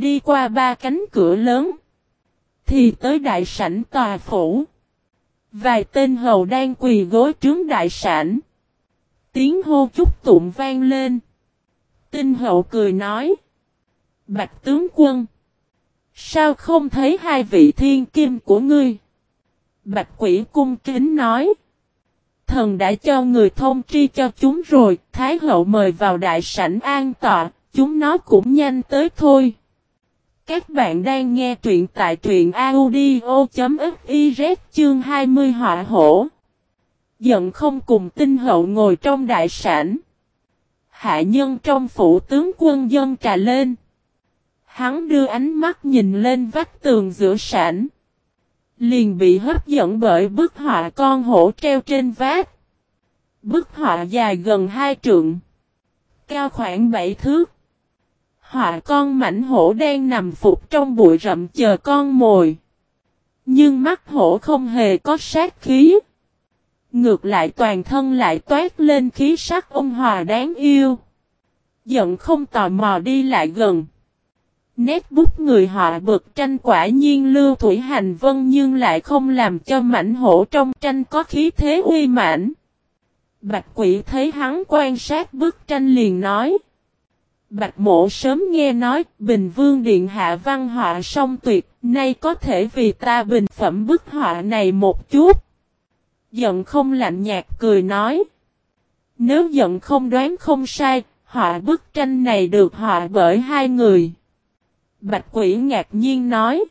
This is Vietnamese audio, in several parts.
Đi qua ba cánh cửa lớn. Thì tới đại sảnh tòa phủ. Vài tên hầu đang quỳ gối trướng đại sảnh. Tiếng hô chúc tụng vang lên. Tinh hậu cười nói. Bạch tướng quân. Sao không thấy hai vị thiên kim của ngươi? Bạch quỷ cung kính nói. Thần đã cho người thông tri cho chúng rồi, Thái hậu mời vào đại sảnh an tọa, chúng nó cũng nhanh tới thôi. Các bạn đang nghe truyện tại truyện audio.fiz chương 20 họa hổ. Giận không cùng tinh hậu ngồi trong đại sản Hạ nhân trong phủ tướng quân dân trà lên. Hắn đưa ánh mắt nhìn lên vách tường giữa sản Liền bị hấp dẫn bởi bức họa con hổ treo trên vách. Bức họa dài gần hai trượng. Cao khoảng bảy thước. Họa con mảnh hổ đang nằm phục trong bụi rậm chờ con mồi. Nhưng mắt hổ không hề có sát khí. Ngược lại toàn thân lại toát lên khí sắc ôn hòa đáng yêu. Giận không tò mò đi lại gần. Nét bút người họ bực tranh quả nhiên lưu thủy hành vân nhưng lại không làm cho mảnh hổ trong tranh có khí thế uy mãnh. Bạch quỷ thấy hắn quan sát bức tranh liền nói. Bạch mộ sớm nghe nói Bình Vương Điện Hạ văn họa song tuyệt, nay có thể vì ta bình phẩm bức họa này một chút. Giận không lạnh nhạt cười nói. Nếu giận không đoán không sai, họa bức tranh này được họa bởi hai người. Bạch quỷ ngạc nhiên nói.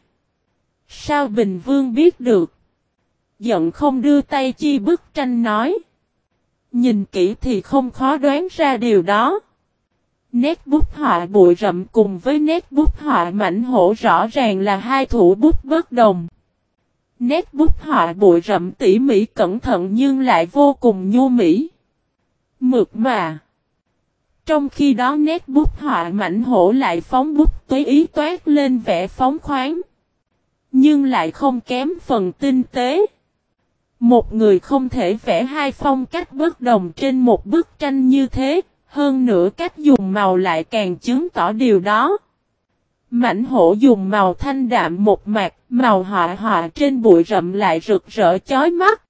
Sao Bình Vương biết được? Giận không đưa tay chi bức tranh nói. Nhìn kỹ thì không khó đoán ra điều đó. Nét bút họa bụi rậm cùng với nét bút họa mảnh hổ rõ ràng là hai thủ bút bất đồng. Nét bút họa bụi rậm tỉ mỉ cẩn thận nhưng lại vô cùng nhu mỹ. Mực mà. Trong khi đó nét bút họa mảnh hổ lại phóng bút tùy ý toát lên vẻ phóng khoáng. Nhưng lại không kém phần tinh tế. Một người không thể vẽ hai phong cách bất đồng trên một bức tranh như thế, hơn nữa cách dùng màu lại càng chứng tỏ điều đó. Mảnh hổ dùng màu thanh đạm một mạc, màu họa họa trên bụi rậm lại rực rỡ chói mắt.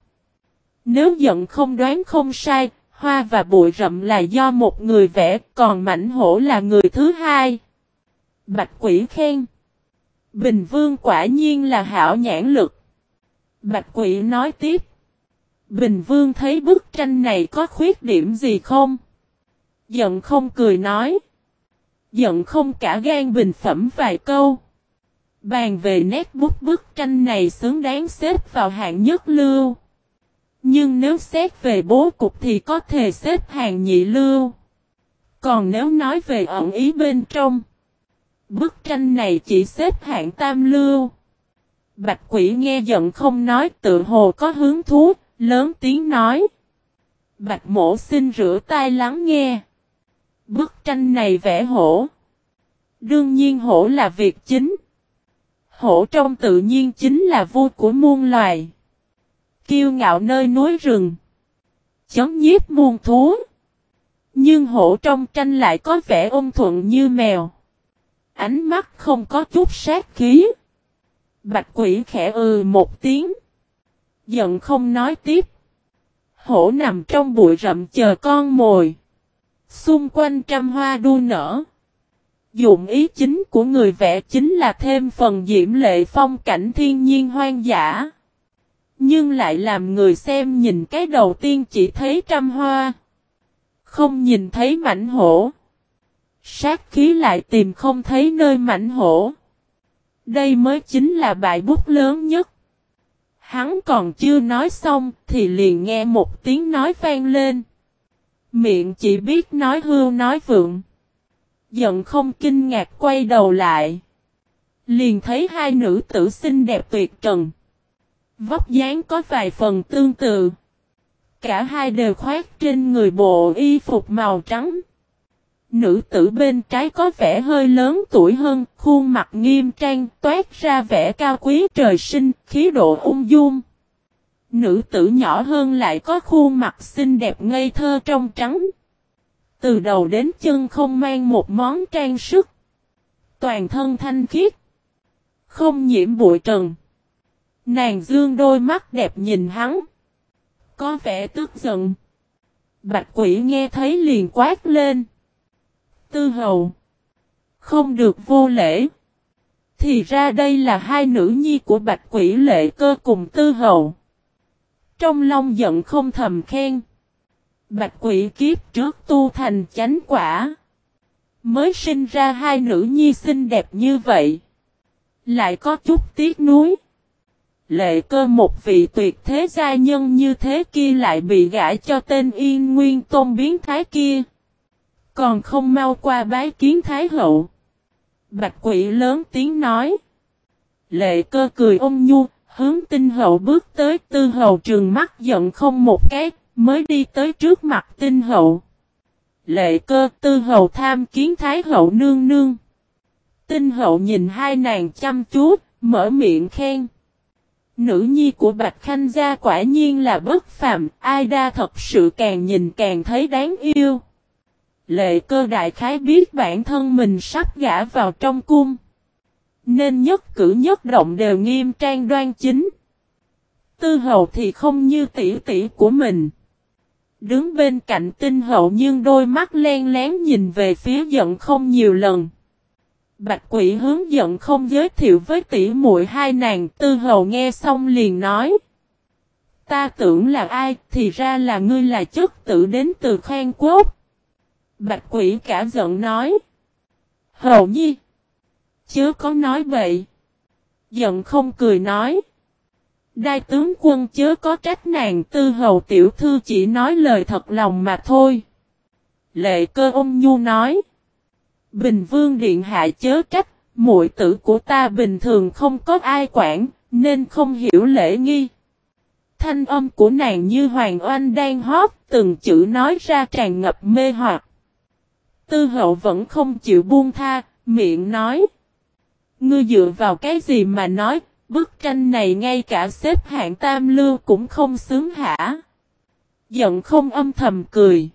Nếu giận không đoán không sai, hoa và bụi rậm là do một người vẽ, còn mảnh hổ là người thứ hai. Bạch quỷ khen. Bình vương quả nhiên là hảo nhãn lực. Bạch quỷ nói tiếp. Bình vương thấy bức tranh này có khuyết điểm gì không? Giận không cười nói. Giận không cả gan bình phẩm vài câu. Bàn về nét bút bức tranh này xứng đáng xếp vào hạng nhất lưu. Nhưng nếu xét về bố cục thì có thể xếp hàng nhị lưu. Còn nếu nói về ẩn ý bên trong. Bức tranh này chỉ xếp hạng tam lưu. Bạch quỷ nghe giận không nói tự hồ có hứng thú, lớn tiếng nói. Bạch mổ xin rửa tai lắng nghe. Bức tranh này vẽ hổ. Đương nhiên hổ là việc chính. Hổ trong tự nhiên chính là vua của muôn loài. Kiêu ngạo nơi núi rừng. Chấn nhiếp muôn thú. Nhưng hổ trong tranh lại có vẻ ôn thuận như mèo. Ánh mắt không có chút sát khí. Bạch quỷ khẽ ừ một tiếng. Giận không nói tiếp. Hổ nằm trong bụi rậm chờ con mồi. Xung quanh trăm hoa đua nở. Dụng ý chính của người vẽ chính là thêm phần diễm lệ phong cảnh thiên nhiên hoang dã. Nhưng lại làm người xem nhìn cái đầu tiên chỉ thấy trăm hoa. Không nhìn thấy mảnh hổ. Sát khí lại tìm không thấy nơi mảnh hổ. Đây mới chính là bài bút lớn nhất. Hắn còn chưa nói xong thì liền nghe một tiếng nói vang lên. Miệng chỉ biết nói hưu nói vượng. Giận không kinh ngạc quay đầu lại. Liền thấy hai nữ tử xinh đẹp tuyệt trần. Vóc dáng có vài phần tương tự. Cả hai đều khoác trên người bộ y phục màu trắng. Nữ tử bên trái có vẻ hơi lớn tuổi hơn, khuôn mặt nghiêm trang, toát ra vẻ cao quý trời sinh, khí độ ung dung. Nữ tử nhỏ hơn lại có khuôn mặt xinh đẹp ngây thơ trong trắng. Từ đầu đến chân không mang một món trang sức. toàn thân thanh khiết. Không nhiễm bụi trần. Nàng dương đôi mắt đẹp nhìn hắn. Có vẻ tức giận. Bạch quỷ nghe thấy liền quát lên. Tư hầu. Không được vô lễ. Thì ra đây là hai nữ nhi của bạch quỷ lệ cơ cùng tư hầu. Trong lòng giận không thầm khen. Bạch quỷ kiếp trước tu thành chánh quả. Mới sinh ra hai nữ nhi xinh đẹp như vậy. Lại có chút tiếc nuối. Lệ cơ một vị tuyệt thế gia nhân như thế kia lại bị gãi cho tên yên nguyên tôn biến thái kia. Còn không mau qua bái kiến thái hậu. Bạch quỷ lớn tiếng nói. Lệ cơ cười ôm nhu, hướng tinh hậu bước tới tư hậu trường mắt giận không một cái, mới đi tới trước mặt tinh hậu. Lệ cơ tư hậu tham kiến thái hậu nương nương. Tinh hậu nhìn hai nàng chăm chú, mở miệng khen. Nữ nhi của Bạch Khanh gia quả nhiên là bất phàm, ai đa thật sự càng nhìn càng thấy đáng yêu. Lệ cơ đại khái biết bản thân mình sắp gã vào trong cung. Nên nhất cử nhất động đều nghiêm trang đoan chính. Tư hậu thì không như tỷ tỷ của mình. Đứng bên cạnh tinh hậu nhưng đôi mắt len lén nhìn về phía giận không nhiều lần. Bạch quỷ hướng giận không giới thiệu với tỷ muội hai nàng, tư hậu nghe xong liền nói. Ta tưởng là ai, thì ra là ngươi là chất tử đến từ khoan quốc. Bạch quỷ cả giận nói. Hậu nhi. Chớ có nói vậy. Giận không cười nói. Đại tướng quân chớ có trách nàng tư hầu tiểu thư chỉ nói lời thật lòng mà thôi. Lệ cơ ôm nhu nói. Bình vương điện hạ chớ trách, muội tử của ta bình thường không có ai quản, nên không hiểu lễ nghi. Thanh âm của nàng như hoàng oanh đang hót, từng chữ nói ra tràn ngập mê hoặc. Tư hậu vẫn không chịu buông tha, miệng nói. Ngươi dựa vào cái gì mà nói, bức tranh này ngay cả xếp hạng tam lưu cũng không xứng hả? Giận không âm thầm cười.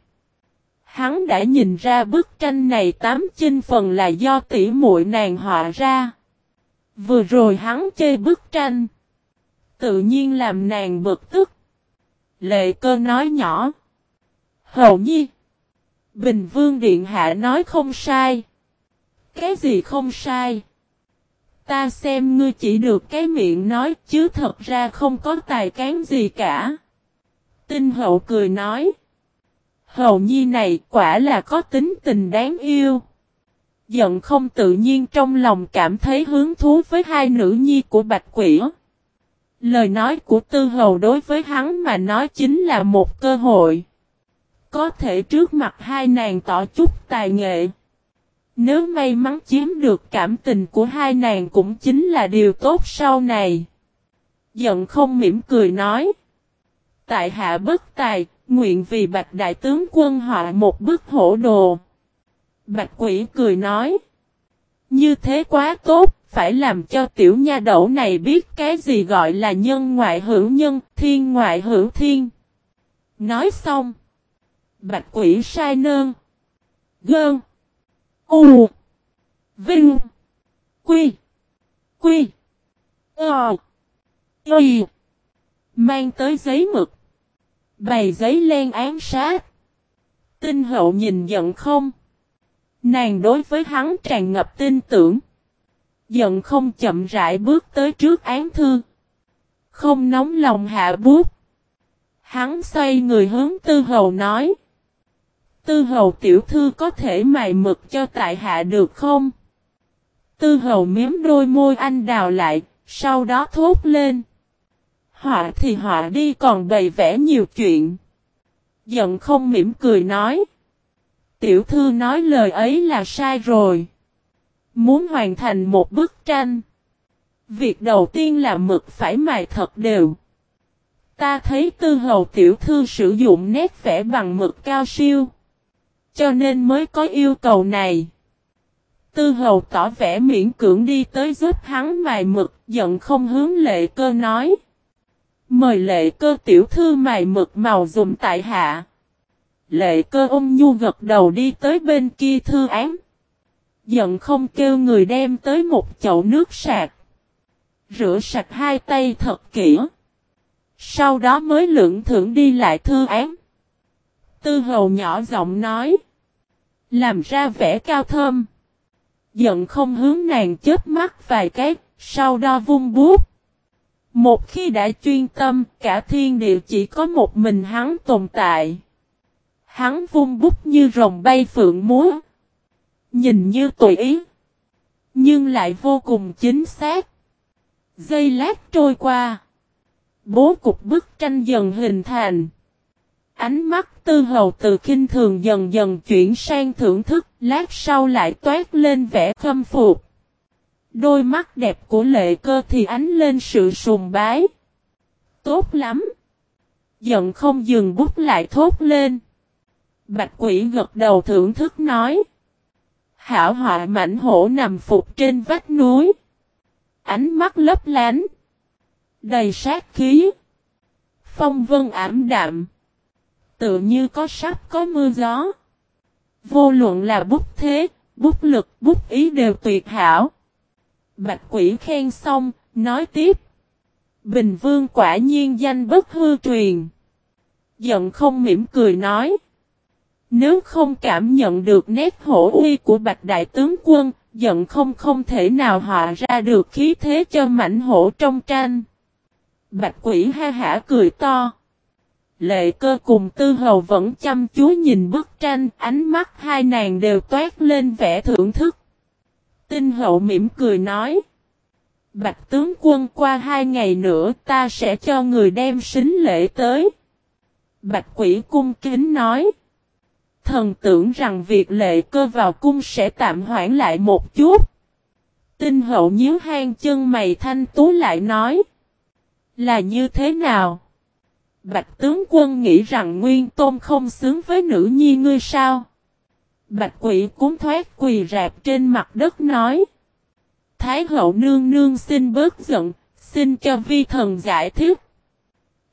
Hắn đã nhìn ra bức tranh này tám chinh phần là do tỷ muội nàng họa ra. Vừa rồi hắn chơi bức tranh. Tự nhiên làm nàng bực tức. Lệ cơ nói nhỏ. Hậu nhi. Bình Vương Điện Hạ nói không sai. Cái gì không sai? Ta xem ngươi chỉ được cái miệng nói, chứ thật ra không có tài cán gì cả. Tinh hậu cười nói. hậu nhi này quả là có tính tình đáng yêu. Giận không tự nhiên trong lòng cảm thấy hứng thú với hai nữ nhi của bạch quỷ. Lời nói của tư hầu đối với hắn mà nói chính là một cơ hội. Có thể trước mặt hai nàng tỏ chút tài nghệ. Nếu may mắn chiếm được cảm tình của hai nàng cũng chính là điều tốt sau này. Giận không mỉm cười nói. Tại hạ bất tài, nguyện vì bạch đại tướng quân họa một bức hổ đồ. Bạch quỷ cười nói. Như thế quá tốt, phải làm cho tiểu nha đậu này biết cái gì gọi là nhân ngoại hữu nhân, thiên ngoại hữu thiên. Nói xong. Bạch quỷ sai nơn. Gơn. U. Vinh. Quy. Quy. Ờ. Y. Mang tới giấy mực. Bày giấy len án sát. Tinh hậu nhìn giận không. Nàng đối với hắn tràn ngập tin tưởng. Giận không chậm rãi bước tới trước án thư. Không nóng lòng hạ bút. Hắn xoay người hướng tư hầu nói. Tư hầu tiểu thư có thể mài mực cho tại hạ được không? Tư hầu miếm đôi môi anh đào lại, sau đó thốt lên. Họa thì họa đi còn bày vẽ nhiều chuyện. Giận không mỉm cười nói. Tiểu thư nói lời ấy là sai rồi. Muốn hoàn thành một bức tranh. Việc đầu tiên là mực phải mài thật đều. Ta thấy tư hầu tiểu thư sử dụng nét vẽ bằng mực cao siêu. Cho nên mới có yêu cầu này. Tư hầu tỏ vẻ miễn cưỡng đi tới giúp hắn mài mực, giận không hướng lệ cơ nói. Mời lệ cơ tiểu thư mài mực màu dùng tại hạ. Lệ cơ ôm nhu gật đầu đi tới bên kia thư án. Giận không kêu người đem tới một chậu nước sạc. Rửa sạch hai tay thật kỹ. Sau đó mới lượng thưởng đi lại thư án. Tư hầu nhỏ giọng nói. Làm ra vẻ cao thơm. Giận không hướng nàng chết mắt vài cái, sau đó vung bút. Một khi đã chuyên tâm, cả thiên địa chỉ có một mình hắn tồn tại. Hắn vung bút như rồng bay phượng múa. Nhìn như tùy ý. Nhưng lại vô cùng chính xác. Giây lát trôi qua. Bố cục bức tranh dần hình thành. Ánh mắt tư hầu từ kinh thường dần dần chuyển sang thưởng thức, lát sau lại toát lên vẻ khâm phục. Đôi mắt đẹp của lệ cơ thì ánh lên sự sùng bái. Tốt lắm. Giận không dừng bút lại thốt lên. Bạch quỷ gật đầu thưởng thức nói. Hảo họa mảnh hổ nằm phục trên vách núi. Ánh mắt lấp lánh. Đầy sát khí. Phong vân ảm đạm. Tự như có sắp có mưa gió. Vô luận là bút thế, bút lực, bút ý đều tuyệt hảo. Bạch quỷ khen xong, nói tiếp. Bình vương quả nhiên danh bất hư truyền. Giận không mỉm cười nói. Nếu không cảm nhận được nét hổ uy của bạch đại tướng quân, giận không không thể nào họa ra được khí thế cho mảnh hổ trong tranh. Bạch quỷ ha hả cười to. Lệ cơ cùng tư hầu vẫn chăm chú nhìn bức tranh, ánh mắt hai nàng đều toát lên vẻ thưởng thức. Tinh hậu mỉm cười nói. Bạch tướng quân qua hai ngày nữa ta sẽ cho người đem xính lễ tới. Bạch quỷ cung kính nói. Thần tưởng rằng việc lệ cơ vào cung sẽ tạm hoãn lại một chút. Tinh hậu nhíu hang chân mày thanh tú lại nói. Là như thế nào? Bạch tướng quân nghĩ rằng Nguyên Tôn không xứng với nữ nhi ngươi sao? Bạch quỷ cúng thoát quỳ rạp trên mặt đất nói. Thái hậu nương nương xin bớt giận, xin cho vi thần giải thích.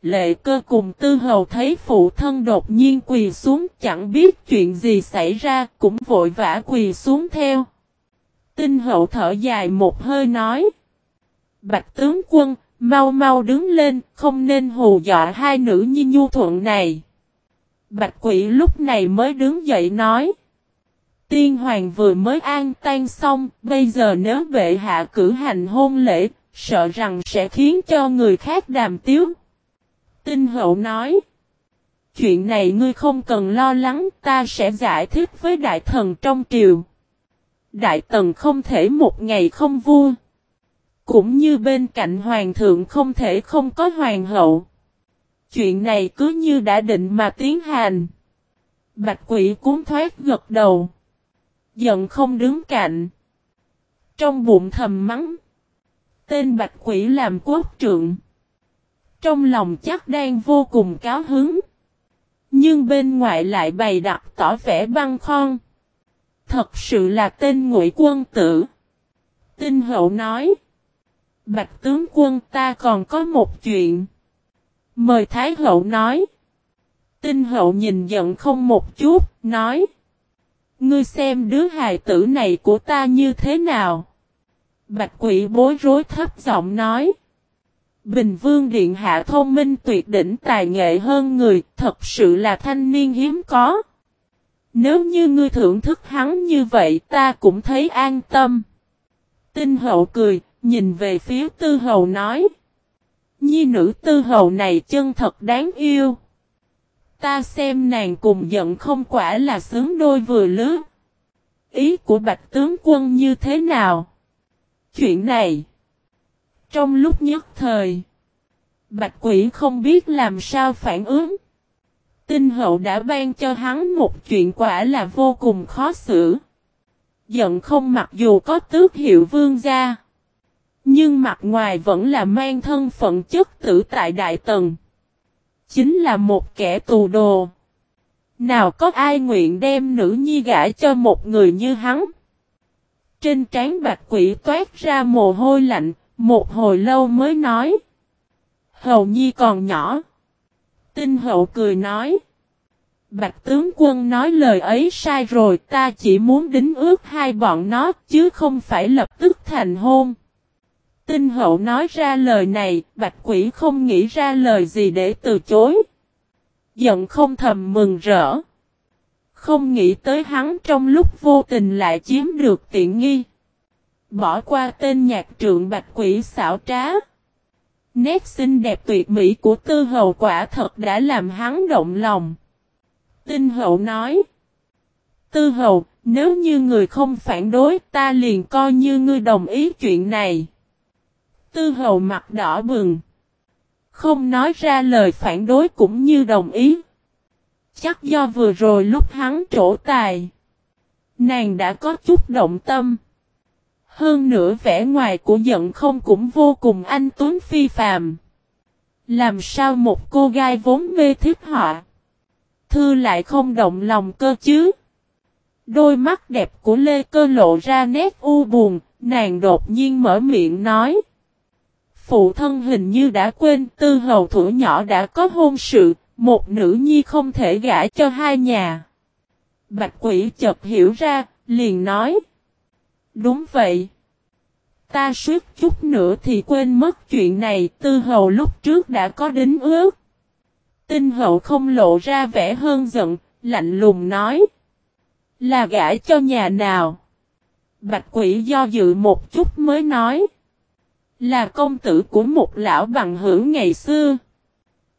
Lệ cơ cùng tư hầu thấy phụ thân đột nhiên quỳ xuống chẳng biết chuyện gì xảy ra cũng vội vã quỳ xuống theo. Tinh hậu thở dài một hơi nói. Bạch tướng quân, mau mau đứng lên, không nên hù dọa hai nữ nhi nhu thuận này. Bạch quỷ lúc này mới đứng dậy nói. Tiên hoàng vừa mới an tan xong, bây giờ nếu bệ hạ cử hành hôn lễ, sợ rằng sẽ khiến cho người khác đàm tiếu. Tinh hậu nói. Chuyện này ngươi không cần lo lắng, ta sẽ giải thích với đại thần trong triều. Đại tần không thể một ngày không vua. Cũng như bên cạnh hoàng thượng không thể không có hoàng hậu. Chuyện này cứ như đã định mà tiến hành. Bạch quỷ cuốn thoát gật đầu. Giận không đứng cạnh. Trong bụng thầm mắng. Tên bạch quỷ làm quốc trượng. Trong lòng chắc đang vô cùng cáo hứng. Nhưng bên ngoài lại bày đặt tỏ vẻ băng khon. Thật sự là tên ngụy quân tử. Tinh hậu nói. Bạch tướng quân ta còn có một chuyện. Mời Thái hậu nói. Tinh hậu nhìn giận không một chút, nói. Ngươi xem đứa hài tử này của ta như thế nào? Bạch quỷ bối rối thấp giọng nói. Bình Vương Điện Hạ thông minh tuyệt đỉnh tài nghệ hơn người, thật sự là thanh niên hiếm có. Nếu như ngươi thưởng thức hắn như vậy ta cũng thấy an tâm. Tinh hậu cười, nhìn về phía tư hầu nói. Nhi nữ tư hầu này chân thật đáng yêu. Ta xem nàng cùng giận không quả là sướng đôi vừa lứa. Ý của bạch tướng quân như thế nào? Chuyện này. Trong lúc nhất thời. Bạch quỷ không biết làm sao phản ứng. Tinh hậu đã ban cho hắn một chuyện quả là vô cùng khó xử. Giận không mặc dù có tước hiệu vương gia. Nhưng mặt ngoài vẫn là mang thân phận chức tử tại Đại Tần. Chính là một kẻ tù đồ. Nào có ai nguyện đem nữ nhi gả cho một người như hắn. Trên trán bạch quỷ toát ra mồ hôi lạnh, một hồi lâu mới nói. Hầu nhi còn nhỏ. Tinh hậu cười nói. Bạch tướng quân nói lời ấy sai rồi ta chỉ muốn đính ước hai bọn nó chứ không phải lập tức thành hôn. Tinh hậu nói ra lời này, bạch quỷ không nghĩ ra lời gì để từ chối. Giận không thầm mừng rỡ. Không nghĩ tới hắn trong lúc vô tình lại chiếm được tiện nghi. Bỏ qua tên nhạc trượng bạch quỷ xảo trá. Nét xinh đẹp tuyệt mỹ của tư hậu quả thật đã làm hắn động lòng. Tinh hậu nói. Tư hậu, nếu như người không phản đối ta liền coi như ngươi đồng ý chuyện này. Tư hầu mặt đỏ bừng. Không nói ra lời phản đối cũng như đồng ý. Chắc do vừa rồi lúc hắn trổ tài. Nàng đã có chút động tâm. Hơn nữa vẻ ngoài của giận không cũng vô cùng anh tuấn phi phàm. Làm sao một cô gái vốn mê thích họ. Thư lại không động lòng cơ chứ. Đôi mắt đẹp của Lê Cơ lộ ra nét u buồn, nàng đột nhiên mở miệng nói. Phụ thân hình như đã quên tư hầu thủ nhỏ đã có hôn sự, một nữ nhi không thể gả cho hai nhà. Bạch quỷ chợt hiểu ra, liền nói. Đúng vậy. Ta suýt chút nữa thì quên mất chuyện này, tư hầu lúc trước đã có đính ước. Tinh hậu không lộ ra vẻ hơn giận, lạnh lùng nói. Là gả cho nhà nào? Bạch quỷ do dự một chút mới nói. Là công tử của một lão bằng hữu ngày xưa.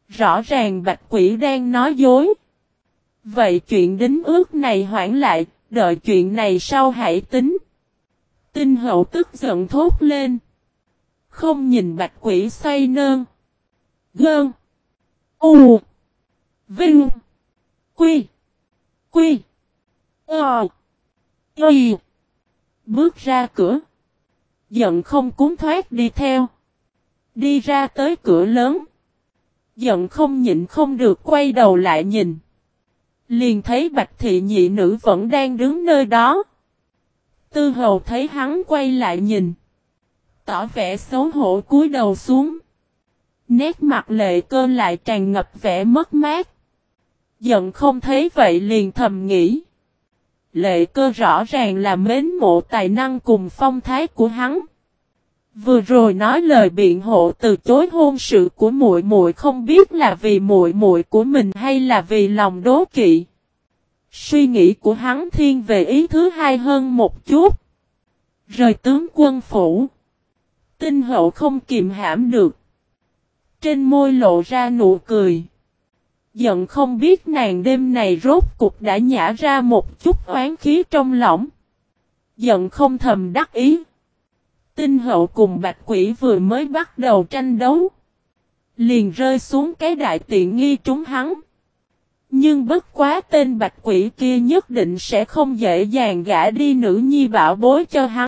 Rõ ràng bạch quỷ đang nói dối. Vậy chuyện đính ước này hoãn lại, đợi chuyện này sau hãy tính. Tinh hậu tức giận thốt lên. Không nhìn bạch quỷ xoay nơn. Gơn. U. Vinh. Quy. Quy. Ờ. Y. Bước ra cửa. Giận không cuốn thoát đi theo. Đi ra tới cửa lớn. Giận không nhịn không được quay đầu lại nhìn. Liền thấy bạch thị nhị nữ vẫn đang đứng nơi đó. Tư hầu thấy hắn quay lại nhìn. Tỏ vẻ xấu hổ cúi đầu xuống. Nét mặt lệ cơ lại tràn ngập vẻ mất mát. Giận không thấy vậy liền thầm nghĩ. Lệ cơ rõ ràng là mến mộ tài năng cùng phong thái của hắn. Vừa rồi nói lời biện hộ từ chối hôn sự của muội muội không biết là vì muội muội của mình hay là vì lòng đố kỵ. Suy nghĩ của hắn thiên về ý thứ hai hơn một chút. Rời tướng quân phủ. Tinh hậu không kìm hãm được. Trên môi lộ ra nụ cười. Giận không biết nàng đêm này rốt cục đã nhả ra một chút oán khí trong lòng. Giận không thầm đắc ý. Tinh hậu cùng bạch quỷ vừa mới bắt đầu tranh đấu. Liền rơi xuống cái đại tiện nghi trúng hắn. Nhưng bất quá tên bạch quỷ kia nhất định sẽ không dễ dàng gã đi nữ nhi bảo bối cho hắn.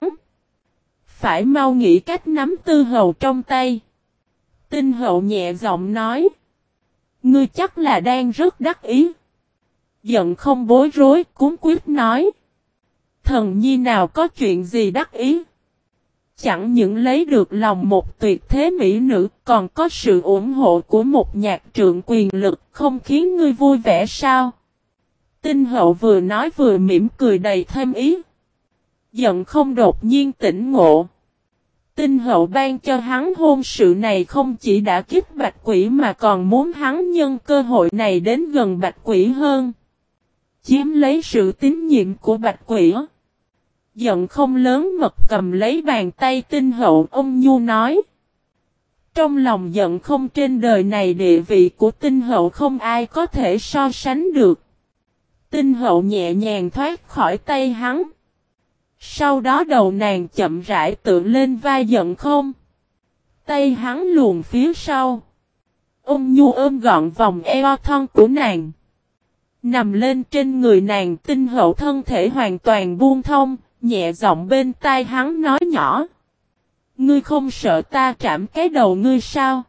Phải mau nghĩ cách nắm tư hầu trong tay. Tinh hậu nhẹ giọng nói. Ngươi chắc là đang rất đắc ý. Giận không bối rối, cuốn quyết nói. Thần nhi nào có chuyện gì đắc ý? Chẳng những lấy được lòng một tuyệt thế mỹ nữ, còn có sự ủng hộ của một nhạc trượng quyền lực, không khiến ngươi vui vẻ sao? Tinh hậu vừa nói vừa mỉm cười đầy thêm ý. Giận không đột nhiên tỉnh ngộ. Tinh hậu ban cho hắn hôn sự này không chỉ đã kích bạch quỷ mà còn muốn hắn nhân cơ hội này đến gần bạch quỷ hơn. Chiếm lấy sự tín nhiệm của bạch quỷ. Giận không lớn mật cầm lấy bàn tay tinh hậu ông Nhu nói. Trong lòng giận không trên đời này địa vị của tinh hậu không ai có thể so sánh được. Tinh hậu nhẹ nhàng thoát khỏi tay hắn. Sau đó đầu nàng chậm rãi tự lên vai giận không. Tay hắn luồn phía sau. Ông Nhu ôm gọn vòng eo thân của nàng. Nằm lên trên người nàng tinh hậu thân thể hoàn toàn buông thông, nhẹ giọng bên tai hắn nói nhỏ. Ngươi không sợ ta trảm cái đầu ngươi sao?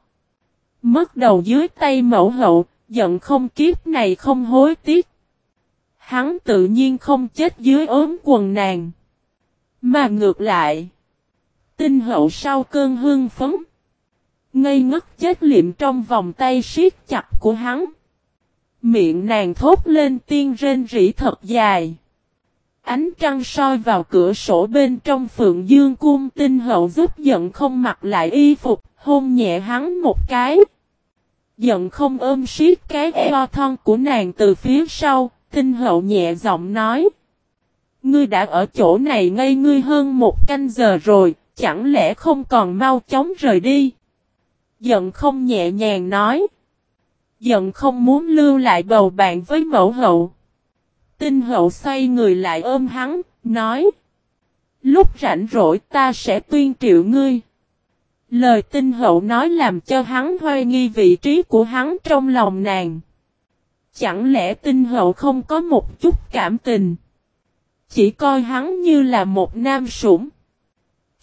Mất đầu dưới tay mẫu hậu, giận không kiếp này không hối tiếc. Hắn tự nhiên không chết dưới ốm quần nàng. Mà ngược lại, tinh hậu sau cơn hương phấn, ngây ngất chết liệm trong vòng tay siết chặt của hắn. Miệng nàng thốt lên tiên rên rỉ thật dài. Ánh trăng soi vào cửa sổ bên trong phượng dương cung tinh hậu giúp giận không mặc lại y phục, hôn nhẹ hắn một cái. Giận không ôm siết cái eo thon của nàng từ phía sau, tinh hậu nhẹ giọng nói. Ngươi đã ở chỗ này ngây ngươi hơn một canh giờ rồi, chẳng lẽ không còn mau chóng rời đi? Giận không nhẹ nhàng nói. Giận không muốn lưu lại bầu bạn với mẫu hậu. Tinh hậu xoay người lại ôm hắn, nói. Lúc rảnh rỗi ta sẽ tuyên triệu ngươi. Lời tinh hậu nói làm cho hắn hoài nghi vị trí của hắn trong lòng nàng. Chẳng lẽ tinh hậu không có một chút cảm tình. Chỉ coi hắn như là một nam sủng.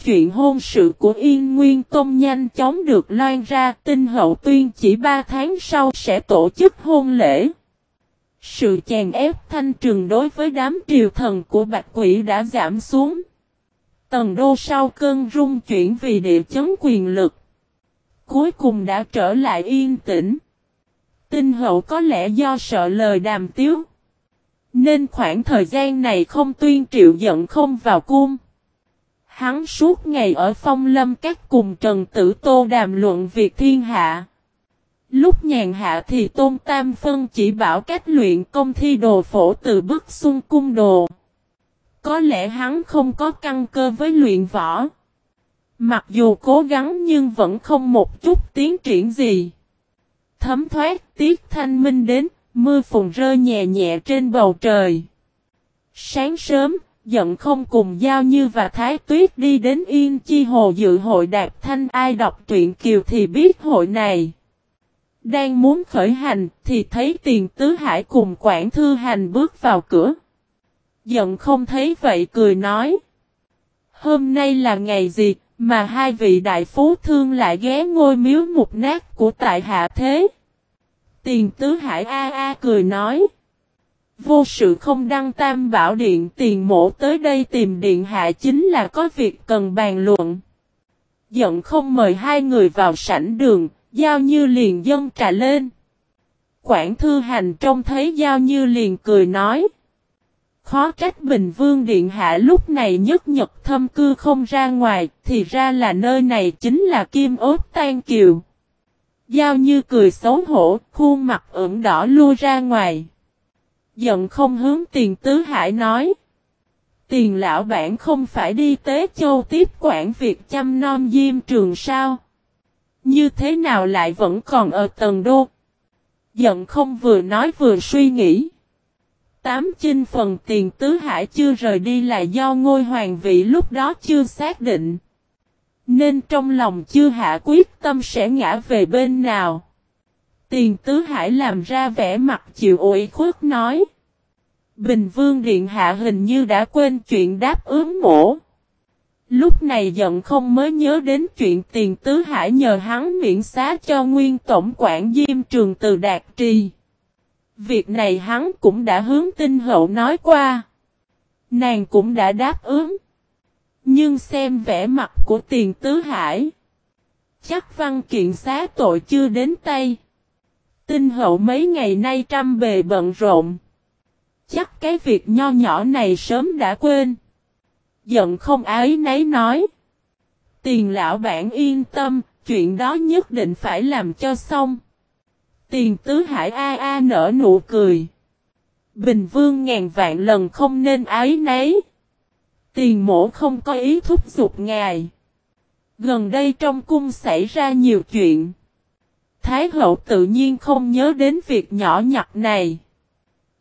Chuyện hôn sự của Yên Nguyên Tông nhanh chóng được loan ra tinh hậu tuyên chỉ 3 tháng sau sẽ tổ chức hôn lễ. Sự chèn ép thanh trường đối với đám triều thần của Bạch Quỷ đã giảm xuống. Tần đô sau cơn rung chuyển vì địa chấn quyền lực. Cuối cùng đã trở lại yên tĩnh. Tinh hậu có lẽ do sợ lời đàm tiếu. Nên khoảng thời gian này không tuyên triệu giận không vào cung. Hắn suốt ngày ở phong lâm các cùng Trần Tử Tô đàm luận việc thiên hạ. Lúc nhàn hạ thì Tôn Tam Phân chỉ bảo cách luyện công thi đồ phổ từ bức xuân cung đồ. Có lẽ hắn không có căn cơ với luyện võ. Mặc dù cố gắng nhưng vẫn không một chút tiến triển gì. Thấm thoát tiết thanh minh đến, mưa phùn rơi nhẹ nhẹ trên bầu trời. Sáng sớm, giận không cùng Giao Như và Thái Tuyết đi đến Yên Chi Hồ dự hội đạt thanh ai đọc truyện kiều thì biết hội này. Đang muốn khởi hành thì thấy tiền tứ hải cùng quản thư hành bước vào cửa. Giận không thấy vậy cười nói. Hôm nay là ngày gì mà hai vị đại phú thương lại ghé ngôi miếu mục nát của tại hạ thế? Tiền tứ hải a a cười nói. Vô sự không đăng tam bảo điện tiền mổ tới đây tìm điện hạ chính là có việc cần bàn luận. Giận không mời hai người vào sảnh đường, giao như liền dân trà lên. Quảng thư hành trông thấy giao như liền cười nói. Khó trách Bình Vương Điện Hạ lúc này nhất nhật thâm cư không ra ngoài, thì ra là nơi này chính là Kim Ốt Tan Kiều. Giao như cười xấu hổ, khuôn mặt ửng đỏ lui ra ngoài. Giận không hướng tiền tứ hải nói. Tiền lão bản không phải đi tế châu tiếp quản việc chăm nom diêm trường sao? Như thế nào lại vẫn còn ở tầng đô? Giận không vừa nói vừa suy nghĩ. Tám chinh phần tiền tứ hải chưa rời đi là do ngôi hoàng vị lúc đó chưa xác định. Nên trong lòng chưa hạ quyết tâm sẽ ngã về bên nào. Tiền tứ hải làm ra vẻ mặt chịu ủy khuất nói. Bình vương điện hạ hình như đã quên chuyện đáp ứng mổ. Lúc này giận không mới nhớ đến chuyện tiền tứ hải nhờ hắn miễn xá cho nguyên tổng quản diêm trường từ đạt trì. Việc này hắn cũng đã hướng tinh hậu nói qua. Nàng cũng đã đáp ứng. Nhưng xem vẻ mặt của tiền tứ hải. Chắc văn kiện xá tội chưa đến tay. Tinh hậu mấy ngày nay trăm bề bận rộn. Chắc cái việc nho nhỏ này sớm đã quên. Giận không ái nấy nói. Tiền lão bản yên tâm, chuyện đó nhất định phải làm cho xong. Tiền tứ hải a a nở nụ cười. Bình vương ngàn vạn lần không nên ái nấy. Tiền mổ không có ý thúc giục ngài. Gần đây trong cung xảy ra nhiều chuyện. Thái hậu tự nhiên không nhớ đến việc nhỏ nhặt này.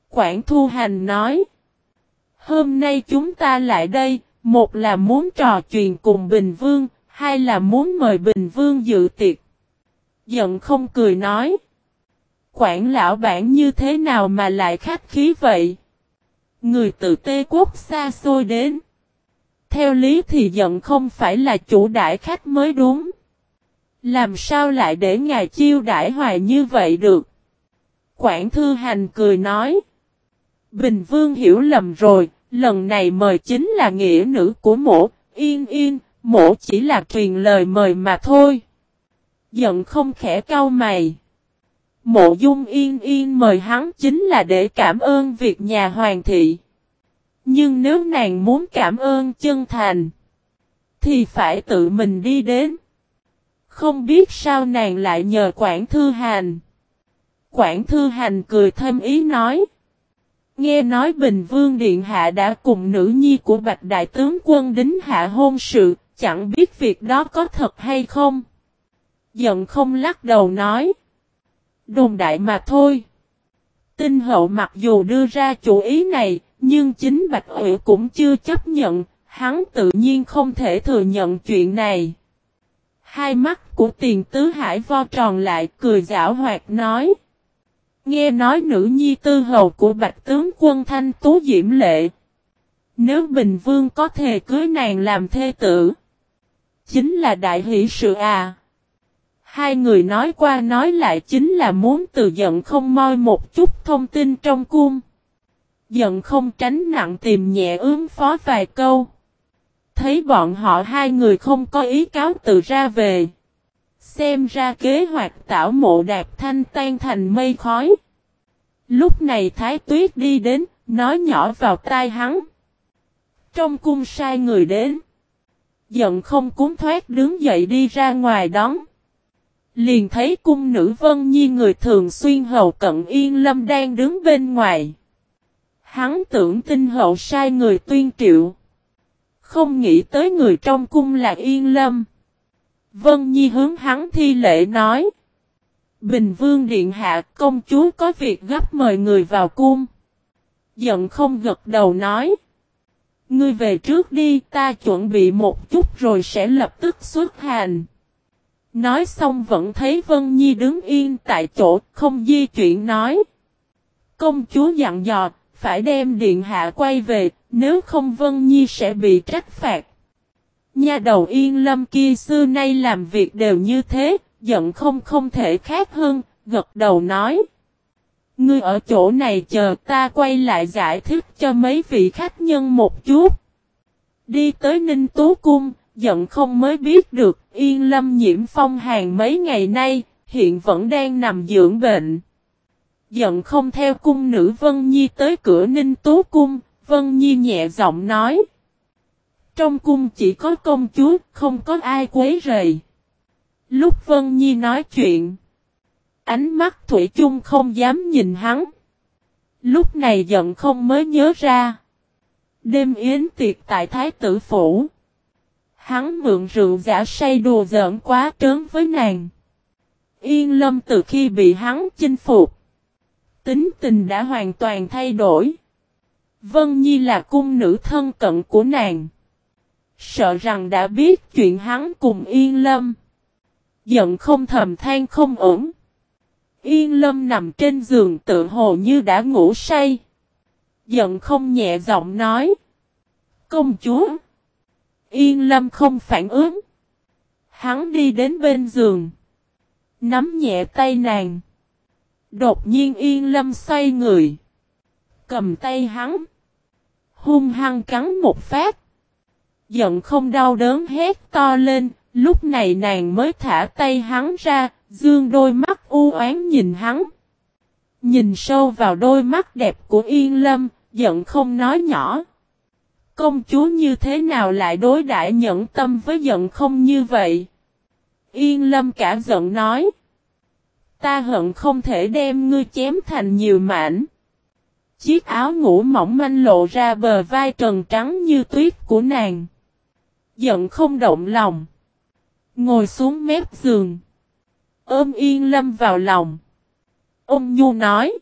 Quảng Thu Hành nói. Hôm nay chúng ta lại đây, một là muốn trò chuyện cùng Bình Vương, hai là muốn mời Bình Vương dự tiệc. Giận không cười nói. Quảng lão bản như thế nào mà lại khách khí vậy? Người từ Tê Quốc xa xôi đến. Theo lý thì giận không phải là chủ đại khách mới đúng. Làm sao lại để ngài chiêu đãi hoài như vậy được? Quảng Thư Hành cười nói. Bình Vương hiểu lầm rồi, lần này mời chính là nghĩa nữ của mổ, yên yên, mổ chỉ là truyền lời mời mà thôi. Giận không khẽ cau mày. Mộ dung yên yên mời hắn chính là để cảm ơn việc nhà hoàng thị. Nhưng nếu nàng muốn cảm ơn chân thành, thì phải tự mình đi đến. Không biết sao nàng lại nhờ Quảng Thư Hành. Quảng Thư Hành cười thêm ý nói. Nghe nói Bình Vương Điện Hạ đã cùng nữ nhi của Bạch Đại Tướng quân đính hạ hôn sự, chẳng biết việc đó có thật hay không. Giận không lắc đầu nói. Đồn đại mà thôi. Tinh hậu mặc dù đưa ra chủ ý này, nhưng chính Bạch Ủy cũng chưa chấp nhận, hắn tự nhiên không thể thừa nhận chuyện này. Hai mắt của tiền tứ hải vo tròn lại cười giảo hoạt nói. Nghe nói nữ nhi tư hầu của bạch tướng quân thanh tú diễm lệ. Nếu Bình Vương có thể cưới nàng làm thê tử. Chính là đại hỷ sự à. Hai người nói qua nói lại chính là muốn từ giận không moi một chút thông tin trong cung. Giận không tránh nặng tìm nhẹ ứng phó vài câu. Thấy bọn họ hai người không có ý cáo từ ra về. Xem ra kế hoạch tảo mộ đạp thanh tan thành mây khói. Lúc này Thái Tuyết đi đến, nói nhỏ vào tai hắn. Trong cung sai người đến. Giận không cúng thoát đứng dậy đi ra ngoài đón. Liền thấy cung nữ Vân Nhi người thường xuyên hầu cận Yên Lâm đang đứng bên ngoài. Hắn tưởng tin hậu sai người tuyên triệu. Không nghĩ tới người trong cung là Yên Lâm. Vân Nhi hướng hắn thi lễ nói. Bình Vương Điện Hạ, công chúa có việc gấp mời người vào cung. Giận không gật đầu nói. Ngươi về trước đi, ta chuẩn bị một chút rồi sẽ lập tức xuất hành. Nói xong vẫn thấy Vân Nhi đứng yên tại chỗ, không di chuyển nói. Công chúa dặn dò, phải đem điện hạ quay về, nếu không Vân Nhi sẽ bị trách phạt. Nhà đầu yên lâm kia xưa nay làm việc đều như thế, giận không không thể khác hơn, gật đầu nói. Ngươi ở chỗ này chờ ta quay lại giải thích cho mấy vị khách nhân một chút. Đi tới Ninh Tú Cung, giận không mới biết được yên lâm nhiễm phong hàng mấy ngày nay, hiện vẫn đang nằm dưỡng bệnh. Giận không theo cung nữ Vân Nhi tới cửa Ninh Tú Cung, Vân Nhi nhẹ giọng nói. Trong cung chỉ có công chúa, không có ai quấy rầy. Lúc Vân Nhi nói chuyện, ánh mắt Thủy chung không dám nhìn hắn. Lúc này giận không mới nhớ ra. Đêm yến tiệc tại Thái tử Phủ. Hắn mượn rượu giả say đùa giỡn quá trớn với nàng. Yên lâm từ khi bị hắn chinh phục. Tính tình đã hoàn toàn thay đổi. Vân Nhi là cung nữ thân cận của nàng. Sợ rằng đã biết chuyện hắn cùng Yên Lâm. Giận không thầm than không ổn. Yên Lâm nằm trên giường tự hồ như đã ngủ say. Giận không nhẹ giọng nói. Công chúa. Yên Lâm không phản ứng. Hắn đi đến bên giường. Nắm nhẹ tay nàng. Đột nhiên Yên Lâm xoay người. Cầm tay hắn. Hung hăng cắn một phát. Giận không đau đớn hét to lên. Lúc này nàng mới thả tay hắn ra. Dương đôi mắt u oán nhìn hắn. Nhìn sâu vào đôi mắt đẹp của Yên Lâm. Giận không nói nhỏ. Công chúa như thế nào lại đối đãi nhẫn tâm với giận không như vậy? Yên lâm cả giận nói. Ta hận không thể đem ngươi chém thành nhiều mảnh. Chiếc áo ngủ mỏng manh lộ ra bờ vai trần trắng như tuyết của nàng. Giận không động lòng. Ngồi xuống mép giường. Ôm yên lâm vào lòng. Ông Nhu nói.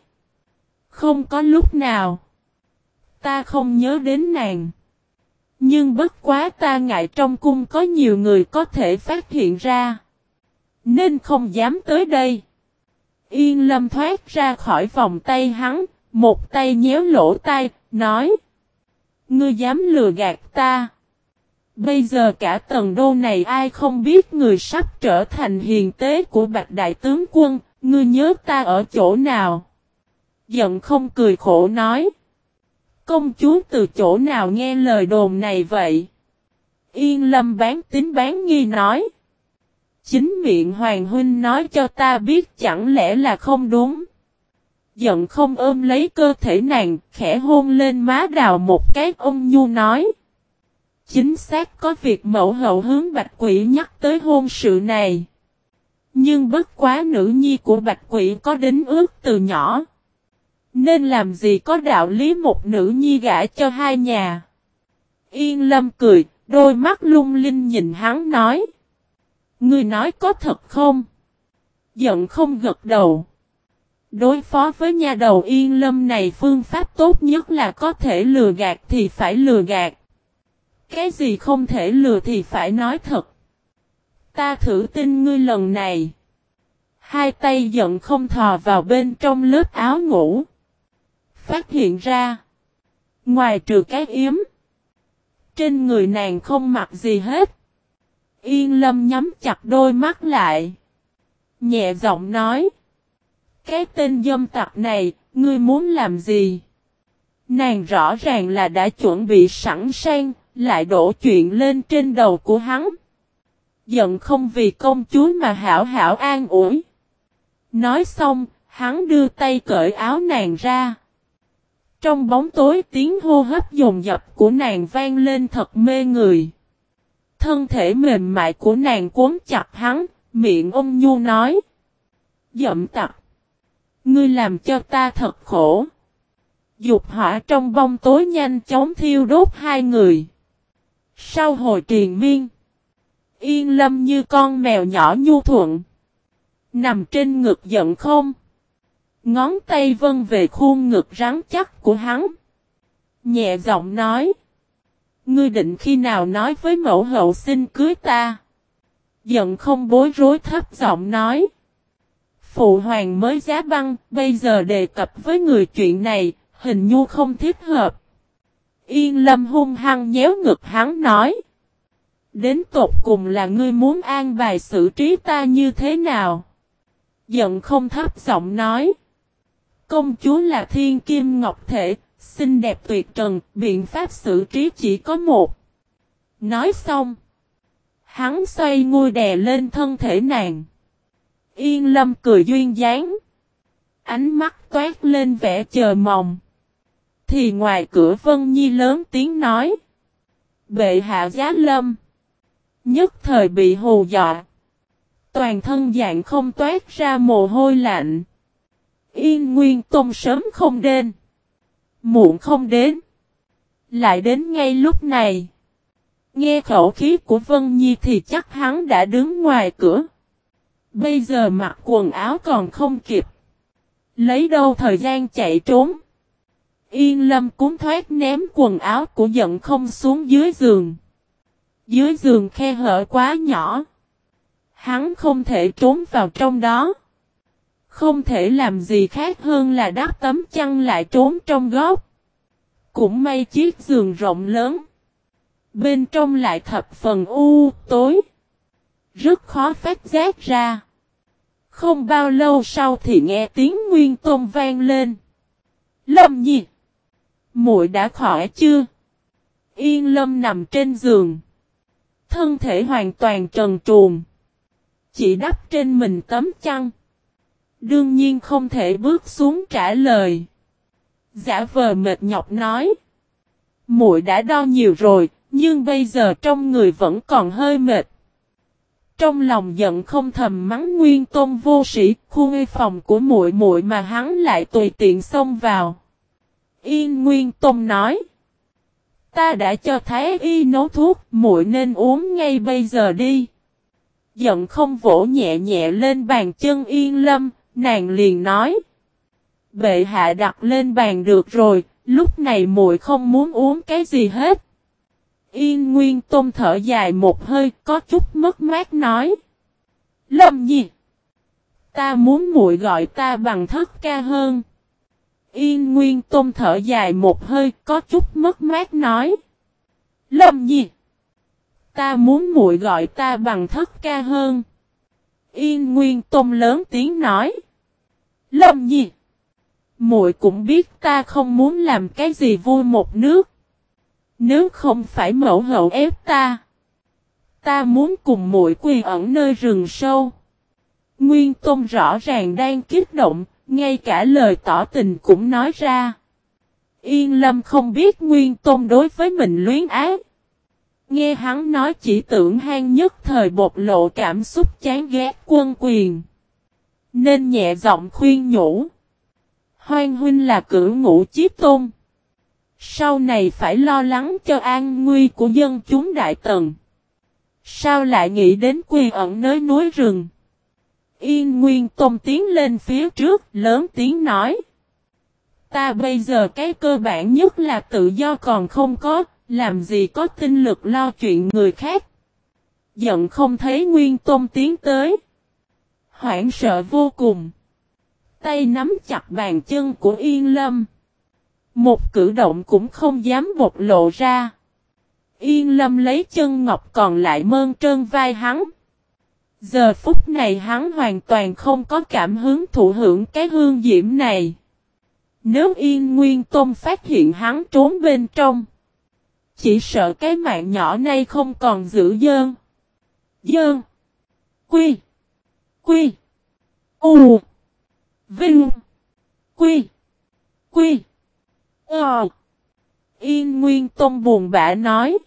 Không có lúc nào. Ta không nhớ đến nàng. Nhưng bất quá ta ngại trong cung có nhiều người có thể phát hiện ra. Nên không dám tới đây. Yên lâm thoát ra khỏi vòng tay hắn, một tay nhéo lỗ tai, nói. Ngươi dám lừa gạt ta. Bây giờ cả tầng đô này ai không biết người sắp trở thành hiền tế của bạch đại tướng quân, ngươi nhớ ta ở chỗ nào. Giận không cười khổ nói. Công chúa từ chỗ nào nghe lời đồn này vậy? Yên lâm bán tính bán nghi nói. Chính miệng Hoàng Huynh nói cho ta biết chẳng lẽ là không đúng. Giận không ôm lấy cơ thể nàng, khẽ hôn lên má đào một cái ông nhu nói. Chính xác có việc mẫu hậu hướng bạch quỷ nhắc tới hôn sự này. Nhưng bất quá nữ nhi của bạch quỷ có đính ước từ nhỏ. Nên làm gì có đạo lý một nữ nhi gả cho hai nhà. Yên lâm cười, đôi mắt lung linh nhìn hắn nói. Ngươi nói có thật không? Giận không gật đầu. Đối phó với nhà đầu yên lâm này phương pháp tốt nhất là có thể lừa gạt thì phải lừa gạt. Cái gì không thể lừa thì phải nói thật. Ta thử tin ngươi lần này. Hai tay giận không thò vào bên trong lớp áo ngủ. Phát hiện ra. Ngoài trừ cái yếm. Trên người nàng không mặc gì hết. Yên lâm nhắm chặt đôi mắt lại. Nhẹ giọng nói. Cái tên dâm tặc này, ngươi muốn làm gì? Nàng rõ ràng là đã chuẩn bị sẵn sàng, lại đổ chuyện lên trên đầu của hắn. Giận không vì công chúa mà hảo hảo an ủi. Nói xong, hắn đưa tay cởi áo nàng ra. Trong bóng tối tiếng hô hấp dồn dập của nàng vang lên thật mê người. Thân thể mềm mại của nàng cuốn chặt hắn, miệng ông nhu nói. Dậm tặc. Ngươi làm cho ta thật khổ. Dục hỏa trong bóng tối nhanh chóng thiêu đốt hai người. Sau hồi triền miên. Yên lâm như con mèo nhỏ nhu thuận. Nằm trên ngực giận không. Ngón tay vân về khuôn ngực rắn chắc của hắn. Nhẹ giọng nói. Ngươi định khi nào nói với mẫu hậu xin cưới ta. Giận không bối rối thấp giọng nói. Phụ hoàng mới giá băng, bây giờ đề cập với người chuyện này, hình như không thích hợp. Yên lâm hung hăng nhéo ngực hắn nói. Đến tột cùng là ngươi muốn an bài xử trí ta như thế nào? Giận không thấp giọng nói. Công chúa là thiên kim ngọc thể, xinh đẹp tuyệt trần, biện pháp xử trí chỉ có một. Nói xong. Hắn xoay ngôi đè lên thân thể nàng. Yên lâm cười duyên dáng. Ánh mắt toát lên vẻ chờ mong. Thì ngoài cửa Vân Nhi lớn tiếng nói. Bệ hạ giá lâm. Nhất thời bị hù dọa. Toàn thân dạng không toát ra mồ hôi lạnh. Yên Nguyên Tông sớm không đến. Muộn không đến. Lại đến ngay lúc này. Nghe khẩu khí của Vân Nhi thì chắc hắn đã đứng ngoài cửa. Bây giờ mặc quần áo còn không kịp. Lấy đâu thời gian chạy trốn. Yên lâm cúng thoát ném quần áo của giận không xuống dưới giường. Dưới giường khe hở quá nhỏ. Hắn không thể trốn vào trong đó. Không thể làm gì khác hơn là đắp tấm chăn lại trốn trong góc. Cũng may chiếc giường rộng lớn. Bên trong lại thập phần u, tối. Rất khó phát giác ra. Không bao lâu sau thì nghe tiếng Nguyên Tôn vang lên. Lâm Nhi muội đã khỏi chưa? Yên Lâm nằm trên giường. Thân thể hoàn toàn trần truồng. Chỉ đắp trên mình tấm chăn. Đương nhiên không thể bước xuống trả lời. Giả vờ mệt nhọc nói. muội đã đo nhiều rồi, nhưng bây giờ trong người vẫn còn hơi mệt. Trong lòng giận không thầm mắng Nguyên Tôn vô sĩ, khu ngây phòng của muội muội mà hắn lại tùy tiện xông vào. Yên Nguyên Tông nói: "Ta đã cho Thái y nấu thuốc, muội nên uống ngay bây giờ đi." Giận không vỗ nhẹ nhẹ lên bàn chân Yên Lâm, nàng liền nói: "Bệ hạ đặt lên bàn được rồi, lúc này muội không muốn uống cái gì hết." Yên Nguyên Tôn thở dài một hơi có chút mất mát nói. Lâm nhi. Ta muốn muội gọi ta bằng thất ca hơn. Yên Nguyên Tôn thở dài một hơi có chút mất mát nói. Lâm nhi. Ta muốn muội gọi ta bằng thất ca hơn. Yên Nguyên Tôn lớn tiếng nói. Lâm nhi. Muội cũng biết ta không muốn làm cái gì vui một nước. Nếu không phải mẫu hậu ép ta. Ta muốn cùng muội quỳ ẩn nơi rừng sâu. Nguyên Tôn rõ ràng đang kích động, ngay cả lời tỏ tình cũng nói ra. Yên Lâm không biết Nguyên Tôn đối với mình luyến ác. Nghe hắn nói chỉ tưởng hang nhất thời bộc lộ cảm xúc chán ghét quân quyền. Nên nhẹ giọng khuyên nhủ. Hoan huynh là cử ngũ chiếp tôn. Sau này phải lo lắng cho an nguy của dân chúng đại tần. Sao lại nghĩ đến quy ẩn nơi núi rừng? Yên Nguyên Tôn tiến lên phía trước, lớn tiếng nói. Ta bây giờ cái cơ bản nhất là tự do còn không có, làm gì có tinh lực lo chuyện người khác. Giận không thấy Nguyên Tôn tiến tới. Hoảng sợ vô cùng. Tay nắm chặt bàn chân của Yên Lâm. Một cử động cũng không dám bộc lộ ra. Yên Lâm lấy chân ngọc còn lại mơn trơn vai hắn. Giờ phút này hắn hoàn toàn không có cảm hứng thụ hưởng cái hương diễm này. Nếu Yên Nguyên Tôn phát hiện hắn trốn bên trong. Chỉ sợ cái mạng nhỏ này không còn giữ dơn. Dơn. Quy. Quy. U. Vinh. Quy. Quy. Ờ. Yên Nguyên Tôn buồn bã nói.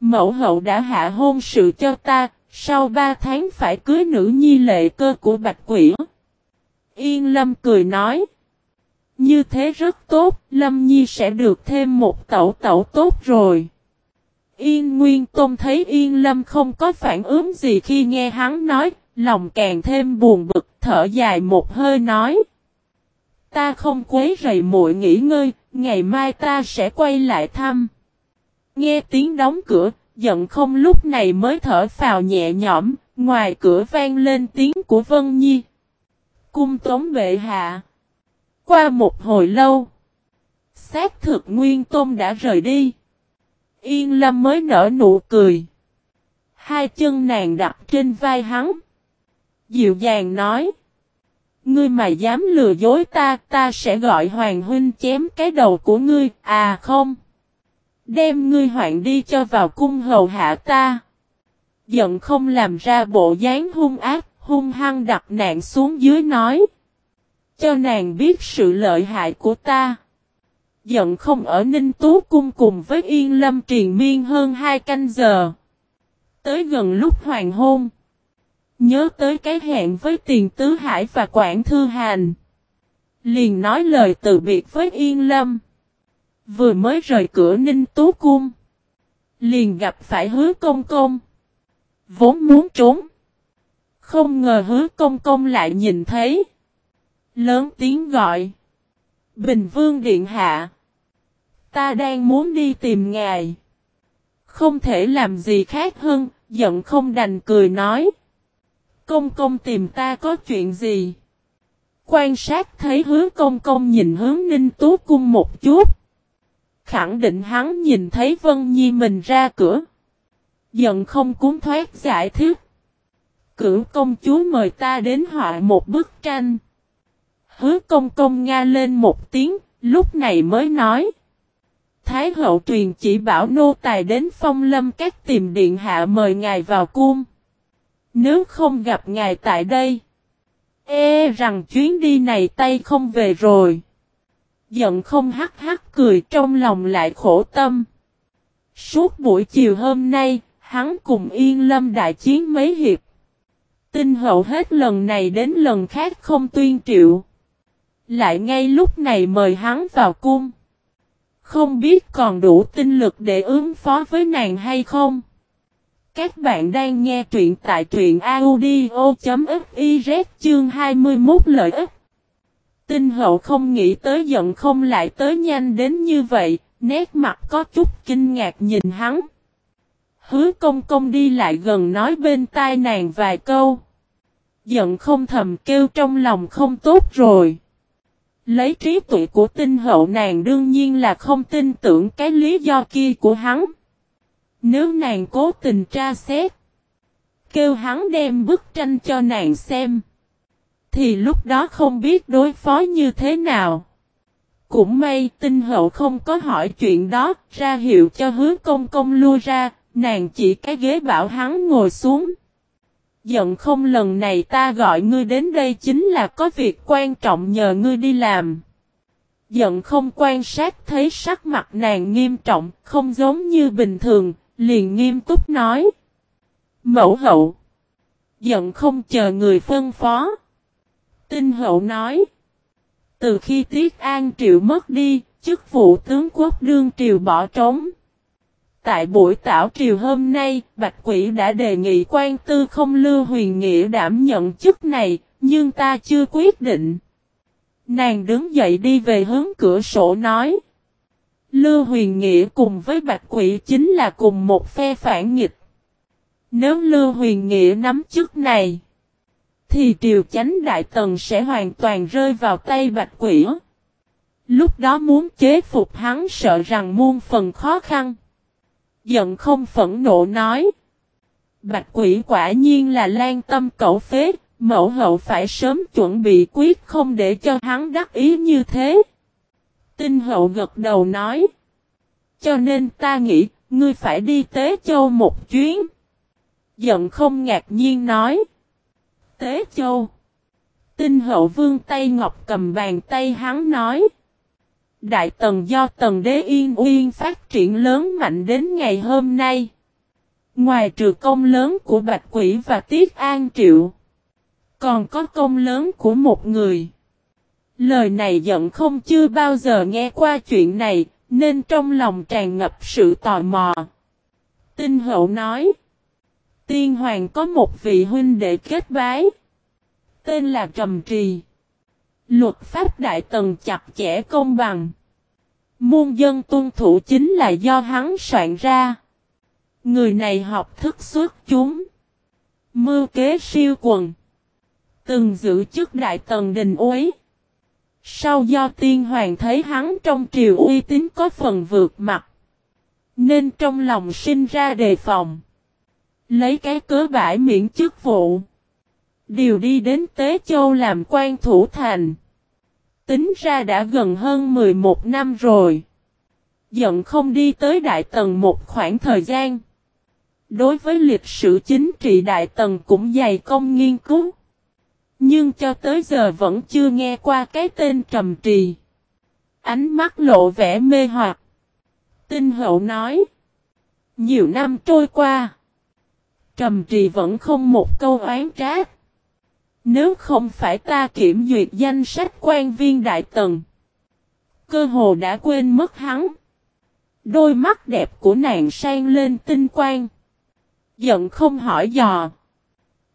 Mẫu hậu đã hạ hôn sự cho ta, sau ba tháng phải cưới nữ nhi lệ cơ của Bạch Quỷ. Yên Lâm cười nói. Như thế rất tốt, Lâm Nhi sẽ được thêm một tẩu tẩu tốt rồi. Yên Nguyên Tôn thấy Yên Lâm không có phản ứng gì khi nghe hắn nói, lòng càng thêm buồn bực, thở dài một hơi nói. Ta không quấy rầy muội nghỉ ngơi, ngày mai ta sẽ quay lại thăm. Nghe tiếng đóng cửa, giận không lúc này mới thở phào nhẹ nhõm, ngoài cửa vang lên tiếng của Vân Nhi. Cung tống bệ hạ. Qua một hồi lâu, xác thực Nguyên Tôn đã rời đi. Yên Lâm mới nở nụ cười. Hai chân nàng đặt trên vai hắn. Dịu dàng nói. Ngươi mà dám lừa dối ta, ta sẽ gọi Hoàng Huynh chém cái đầu của ngươi, à không. Đem ngươi hoạn đi cho vào cung hầu hạ ta. Giận không làm ra bộ dáng hung ác, hung hăng đặt nạn xuống dưới nói. Cho nàng biết sự lợi hại của ta. Giận không ở Ninh Tú cung cùng với Yên Lâm triền miên hơn hai canh giờ. Tới gần lúc hoàng hôn. Nhớ tới cái hẹn với tiền tứ hải và quản thư hành. Liền nói lời từ biệt với Yên Lâm. Vừa mới rời cửa Ninh Tú Cung. Liền gặp phải hứa công công. Vốn muốn trốn. Không ngờ hứa công công lại nhìn thấy. Lớn tiếng gọi. Bình Vương Điện Hạ. Ta đang muốn đi tìm ngài. Không thể làm gì khác hơn, giận không đành cười nói. Công công tìm ta có chuyện gì? Quan sát thấy hứa công công nhìn hướng ninh tú cung một chút. Khẳng định hắn nhìn thấy Vân Nhi mình ra cửa. Giận không cuốn thoát giải thích. Cửu công chúa mời ta đến họa một bức tranh. Hứa công công nga lên một tiếng, lúc này mới nói. Thái hậu truyền chỉ bảo nô tài đến phong lâm các tìm điện hạ mời ngài vào cung. Nếu không gặp ngài tại đây, e rằng chuyến đi này tay không về rồi. Giận không hắc hắc cười trong lòng lại khổ tâm. Suốt buổi chiều hôm nay, hắn cùng Yên Lâm đại chiến mấy hiệp. Tinh hậu hết lần này đến lần khác không tuyên triệu. Lại ngay lúc này mời hắn vào cung. Không biết còn đủ tinh lực để ứng phó với nàng hay không. Các bạn đang nghe truyện tại truyện audio.fiz chương 21 lợi ích. Tinh hậu không nghĩ tới giận không lại tới nhanh đến như vậy, nét mặt có chút kinh ngạc nhìn hắn. Hứa công công đi lại gần nói bên tai nàng vài câu. Giận không thầm kêu trong lòng không tốt rồi. Lấy trí tuệ của tinh hậu nàng đương nhiên là không tin tưởng cái lý do kia của hắn. Nếu nàng cố tình tra xét, kêu hắn đem bức tranh cho nàng xem, thì lúc đó không biết đối phó như thế nào. Cũng may tinh hậu không có hỏi chuyện đó, ra hiệu cho hứa công công lui ra, nàng chỉ cái ghế bảo hắn ngồi xuống. Giận không lần này ta gọi ngươi đến đây chính là có việc quan trọng nhờ ngươi đi làm. Giận không quan sát thấy sắc mặt nàng nghiêm trọng, không giống như bình thường, liền nghiêm túc nói. Mẫu hậu. Giận không chờ người phân phó. Tinh hậu nói. Từ khi Tiết An Triệu mất đi, chức vụ tướng quốc đương triều bỏ trống. Tại buổi tảo triều hôm nay, Bạch Quỷ đã đề nghị quan tư không lưu huyền nghĩa đảm nhận chức này, nhưng ta chưa quyết định. Nàng đứng dậy đi về hướng cửa sổ nói. Lưu huyền nghĩa cùng với Bạch Quỷ chính là cùng một phe phản nghịch. Nếu Lưu huyền nghĩa nắm chức này, thì triều chánh đại tần sẽ hoàn toàn rơi vào tay Bạch Quỷ. Lúc đó muốn chế phục hắn sợ rằng muôn phần khó khăn. Giận không phẫn nộ nói. Bạch quỷ quả nhiên là lan tâm cẩu phế, mẫu hậu phải sớm chuẩn bị quyết không để cho hắn đắc ý như thế. Tinh hậu gật đầu nói. Cho nên ta nghĩ, ngươi phải đi Tế Châu một chuyến. Giận không ngạc nhiên nói. Tế Châu. Tinh hậu vương tay ngọc cầm bàn tay hắn nói. Đại tần do tần đế yên uyên phát triển lớn mạnh đến ngày hôm nay. Ngoài trừ công lớn của Bạch Quỷ và Tiết An Triệu. Còn có công lớn của một người. Lời này giận không chưa bao giờ nghe qua chuyện này, nên trong lòng tràn ngập sự tò mò. Tinh hậu nói. Tiên hoàng có một vị huynh đệ kết bái. Tên là Trầm Trì. Luật pháp đại tần chặt chẽ công bằng. Muôn dân tuân thủ chính là do hắn soạn ra. Người này học thức xuất chúng. Mưu kế siêu quần. Từng giữ chức đại tần đình uế. Sau do tiên hoàng thấy hắn trong triều uy tín có phần vượt mặt. Nên trong lòng sinh ra đề phòng. Lấy cái cớ bãi miễn chức vụ. Điều đi đến Tế Châu làm quan thủ thành. Tính ra đã gần hơn 11 năm rồi. Giận không đi tới Đại Tần một khoảng thời gian. Đối với lịch sử chính trị Đại Tần cũng dày công nghiên cứu. Nhưng cho tới giờ vẫn chưa nghe qua cái tên Trầm Trì. Ánh mắt lộ vẻ mê hoặc. Tinh hậu nói. Nhiều năm trôi qua. Trầm Trì vẫn không một câu oán trách. Nếu không phải ta kiểm duyệt danh sách quan viên đại tần. Cơ hồ đã quên mất hắn. Đôi mắt đẹp của nàng sang lên tinh quang. Giận không hỏi dò.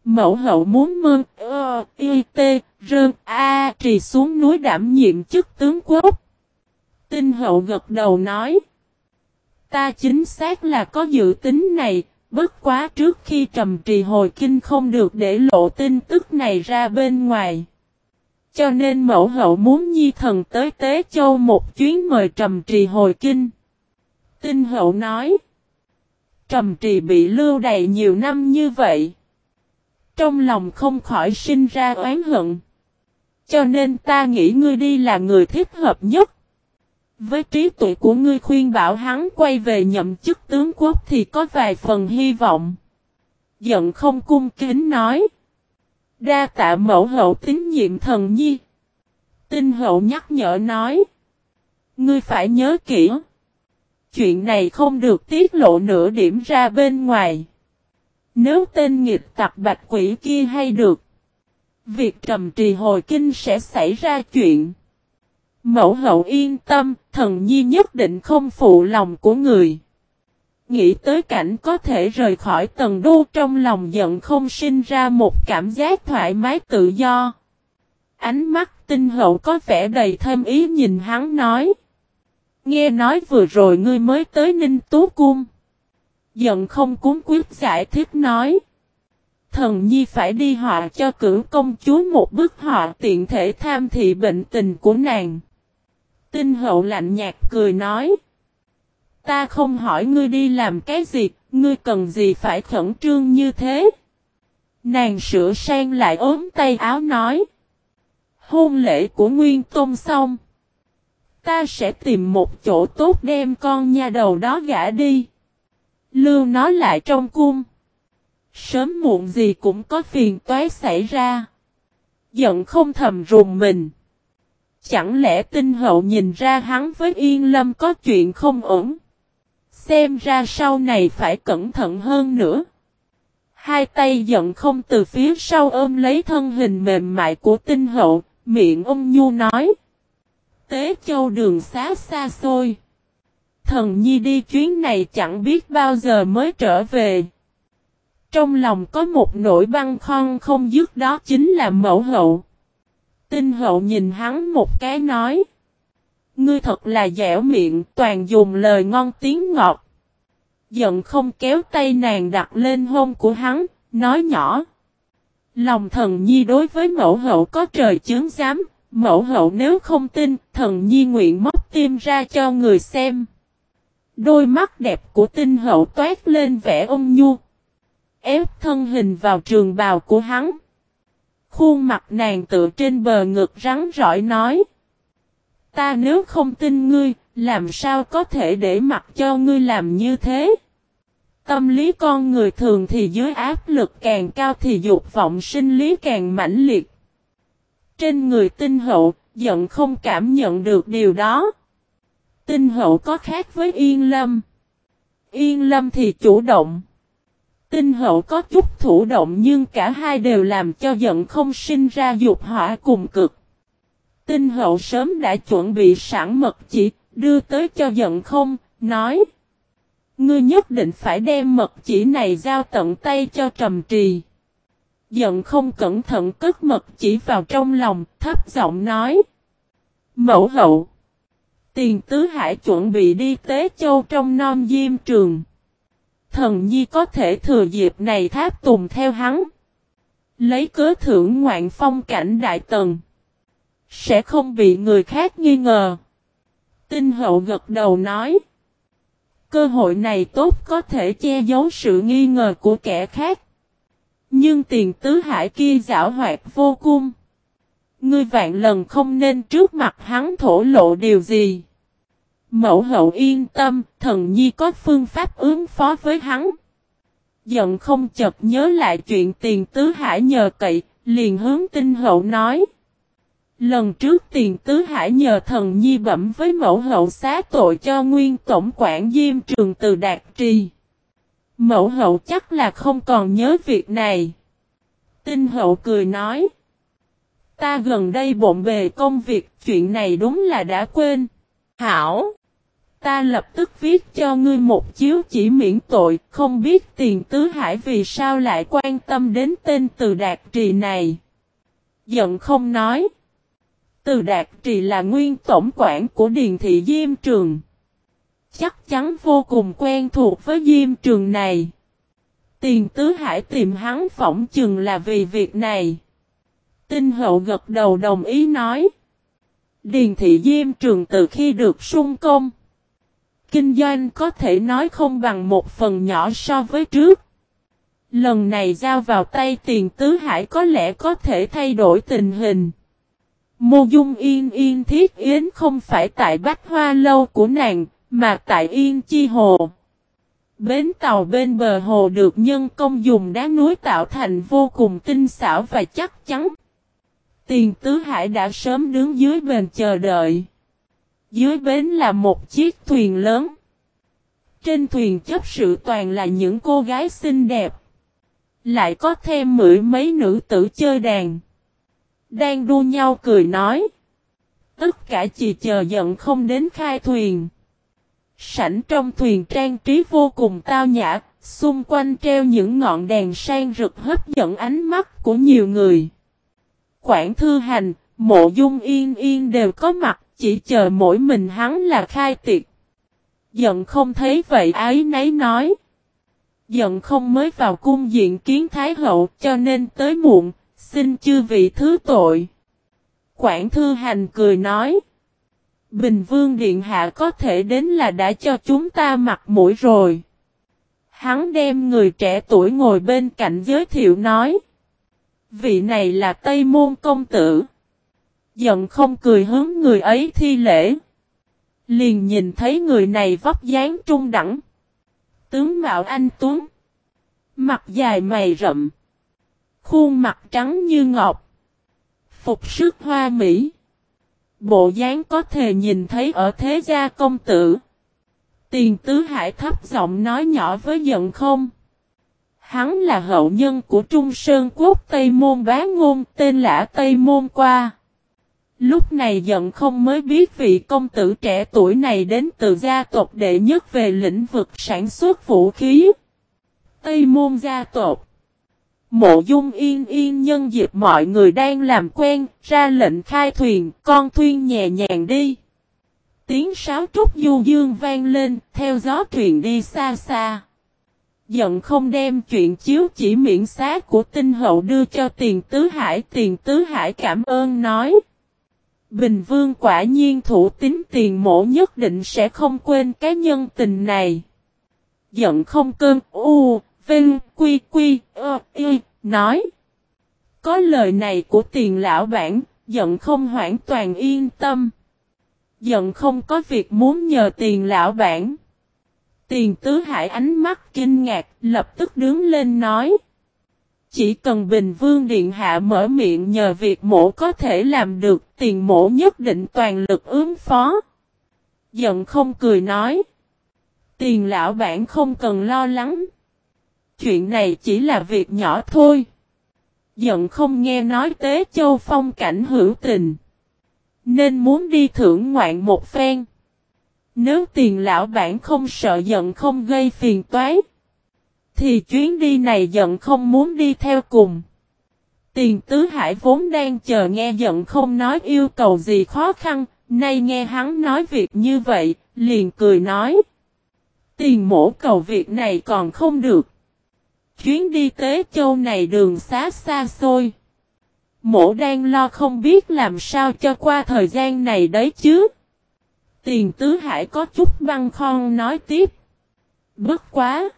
Mẫu hậu muốn mơ, ơ, y, tê, rơn, a, trì xuống núi đảm nhiệm chức tướng quốc. Tinh hậu gật đầu nói. Ta chính xác là có dự tính này, Bất quá trước khi trầm trì hồi kinh không được để lộ tin tức này ra bên ngoài. Cho nên mẫu hậu muốn nhi thần tới Tế Châu một chuyến mời trầm trì hồi kinh. Tinh hậu nói. Trầm trì bị lưu đày nhiều năm như vậy. Trong lòng không khỏi sinh ra oán hận. Cho nên ta nghĩ ngươi đi là người thích hợp nhất. Với trí tuệ của ngươi khuyên bảo hắn quay về nhậm chức tướng quốc thì có vài phần hy vọng. Giận không cung kính nói. Đa tạ mẫu hậu tín nhiệm thần nhi. Tinh hậu nhắc nhở nói. Ngươi phải nhớ kỹ. Chuyện này không được tiết lộ nửa điểm ra bên ngoài. Nếu tên nghịch tặc bạch quỷ kia hay được. Việc trầm trì hồi kinh sẽ xảy ra chuyện. Mẫu hậu yên tâm, thần nhi nhất định không phụ lòng của người. Nghĩ tới cảnh có thể rời khỏi tầng đô trong lòng giận không sinh ra một cảm giác thoải mái tự do. Ánh mắt tinh hậu có vẻ đầy thêm ý nhìn hắn nói. Nghe nói vừa rồi ngươi mới tới Ninh Tú Cung. Giận không cúng quyết giải thích nói. Thần nhi phải đi họa cho cử công chúa một bức họa tiện thể tham thị bệnh tình của nàng. Tinh hậu lạnh nhạt cười nói. Ta không hỏi ngươi đi làm cái gì, ngươi cần gì phải khẩn trương như thế. Nàng sửa sang lại ốm tay áo nói. Hôn lễ của Nguyên Tôn xong. Ta sẽ tìm một chỗ tốt đem con nha đầu đó gã đi. Lưu nó lại trong cung. Sớm muộn gì cũng có phiền toái xảy ra. Giận không thầm rùng mình. Chẳng lẽ tinh hậu nhìn ra hắn với Yên Lâm có chuyện không ổn? Xem ra sau này phải cẩn thận hơn nữa. Hai tay giận không từ phía sau ôm lấy thân hình mềm mại của tinh hậu, miệng ông Nhu nói. Tế châu đường xá xa xôi. Thần nhi đi chuyến này chẳng biết bao giờ mới trở về. Trong lòng có một nỗi băng khoăn không dứt đó chính là mẫu hậu. Tinh hậu nhìn hắn một cái nói. Ngươi thật là dẻo miệng, toàn dùng lời ngon tiếng ngọt. Giận không kéo tay nàng đặt lên hôn của hắn, nói nhỏ. Lòng thần nhi đối với mẫu hậu có trời chứng giám, mẫu hậu nếu không tin, thần nhi nguyện móc tim ra cho người xem. Đôi mắt đẹp của tinh hậu toát lên vẻ ôn nhu. Ép thân hình vào trường bào của hắn. Khuôn mặt nàng tựa trên bờ ngực rắn rỏi nói. Ta nếu không tin ngươi, làm sao có thể để mặc cho ngươi làm như thế? Tâm lý con người thường thì dưới áp lực càng cao thì dục vọng sinh lý càng mãnh liệt. Trên người tinh hậu, giận không cảm nhận được điều đó. Tinh hậu có khác với Yên Lâm. Yên Lâm thì chủ động. Tinh hậu có chút thủ động nhưng cả hai đều làm cho giận không sinh ra dục hỏa cùng cực. Tinh hậu sớm đã chuẩn bị sẵn mật chỉ, đưa tới cho giận không, nói. Ngươi nhất định phải đem mật chỉ này giao tận tay cho trầm trì. Giận không cẩn thận cất mật chỉ vào trong lòng, thấp giọng nói. Mẫu hậu. Tiền tứ hải chuẩn bị đi tế châu trong non diêm trường. Thần nhi có thể thừa dịp này tháp tùng theo hắn. Lấy cớ thưởng ngoạn phong cảnh đại tần. Sẽ không bị người khác nghi ngờ. Tinh hậu gật đầu nói. Cơ hội này tốt có thể che giấu sự nghi ngờ của kẻ khác. Nhưng tiền tứ hải kia giả hoạt vô cung. Ngươi vạn lần không nên trước mặt hắn thổ lộ điều gì. Mẫu hậu yên tâm, thần nhi có phương pháp ứng phó với hắn. Giận không chợt nhớ lại chuyện tiền tứ hải nhờ cậy, liền hướng tinh hậu nói. Lần trước tiền tứ hải nhờ thần nhi bẩm với mẫu hậu xá tội cho nguyên tổng quản diêm trường từ đạt trì. Mẫu hậu chắc là không còn nhớ việc này. Tinh hậu cười nói. Ta gần đây bộn bề công việc, chuyện này đúng là đã quên. Hảo! Ta lập tức viết cho ngươi một chiếu chỉ miễn tội, không biết tiền tứ hải vì sao lại quan tâm đến tên từ đạt trì này. Giận không nói. Từ đạt trì là nguyên tổng quản của Điền Thị Diêm Trường. Chắc chắn vô cùng quen thuộc với Diêm Trường này. Tiền tứ hải tìm hắn phỏng chừng là vì việc này. Tinh hậu gật đầu đồng ý nói. Điền Thị Diêm Trường từ khi được sung công kinh doanh có thể nói không bằng một phần nhỏ so với trước. Lần này giao vào tay tiền tứ hải có lẽ có thể thay đổi tình hình. Mô dung yên yên thiết yến không phải tại bách hoa lâu của nàng, mà tại yên chi hồ. Bến tàu bên bờ hồ được nhân công dùng đá núi tạo thành vô cùng tinh xảo và chắc chắn. Tiền tứ hải đã sớm đứng dưới bền chờ đợi. Dưới bến là một chiếc thuyền lớn. Trên thuyền chấp sự toàn là những cô gái xinh đẹp. Lại có thêm mười mấy nữ tử chơi đàn. Đang đua nhau cười nói. Tất cả chỉ chờ giận không đến khai thuyền. Sảnh trong thuyền trang trí vô cùng tao nhã, xung quanh treo những ngọn đèn sang rực hấp dẫn ánh mắt của nhiều người. Quảng Thư Hành, Mộ Dung Yên Yên đều có mặt, chỉ chờ mỗi mình hắn là khai tiệc. Giận không thấy vậy ái nấy nói. Giận không mới vào cung diện kiến Thái Hậu cho nên tới muộn, xin chư vị thứ tội. Quảng Thư Hành cười nói. Bình Vương Điện Hạ có thể đến là đã cho chúng ta mặt mũi rồi. Hắn đem người trẻ tuổi ngồi bên cạnh giới thiệu nói. Vị này là Tây Môn Công Tử. Giận không cười hướng người ấy thi lễ. Liền nhìn thấy người này vóc dáng trung đẳng. Tướng Mạo Anh Tuấn. Mặt dài mày rậm. Khuôn mặt trắng như ngọc. Phục sức hoa mỹ. Bộ dáng có thể nhìn thấy ở thế gia công tử. Tiền tứ hải thấp giọng nói nhỏ với giận không. Hắn là hậu nhân của Trung Sơn Quốc Tây Môn Bá Ngôn, tên lã Tây Môn qua. Lúc này giận không mới biết vị công tử trẻ tuổi này đến từ gia tộc đệ nhất về lĩnh vực sản xuất vũ khí. Tây Môn gia tộc. Mộ dung yên yên nhân dịp mọi người đang làm quen, ra lệnh khai thuyền, con thuyền nhẹ nhàng đi. Tiếng sáo trúc du dương vang lên, theo gió thuyền đi xa xa. Giận không đem chuyện chiếu chỉ miễn xá của tinh hậu đưa cho tiền tứ hải, tiền tứ hải cảm ơn nói. Bình Vương quả nhiên thủ tính tiền mổ nhất định sẽ không quên cái nhân tình này. Giận không cơn u, vinh, quy quy, ơ, y, nói. Có lời này của tiền lão bản, giận không hoàn toàn yên tâm. Giận không có việc muốn nhờ tiền lão bản. Tiền tứ hải ánh mắt kinh ngạc, lập tức đứng lên nói. Chỉ cần Bình Vương Điện Hạ mở miệng nhờ việc mổ có thể làm được, tiền mổ nhất định toàn lực ứng phó. Giận không cười nói. Tiền lão bản không cần lo lắng. Chuyện này chỉ là việc nhỏ thôi. Giận không nghe nói tế châu phong cảnh hữu tình. Nên muốn đi thưởng ngoạn một phen. Nếu tiền lão bản không sợ giận không gây phiền toái. Thì chuyến đi này giận không muốn đi theo cùng. Tiền tứ hải vốn đang chờ nghe giận không nói yêu cầu gì khó khăn, nay nghe hắn nói việc như vậy, liền cười nói. Tiền mổ cầu việc này còn không được. Chuyến đi tế châu này đường xá xa xôi. Mổ đang lo không biết làm sao cho qua thời gian này đấy chứ. Tiền tứ hải có chút băng khon nói tiếp. Bất quá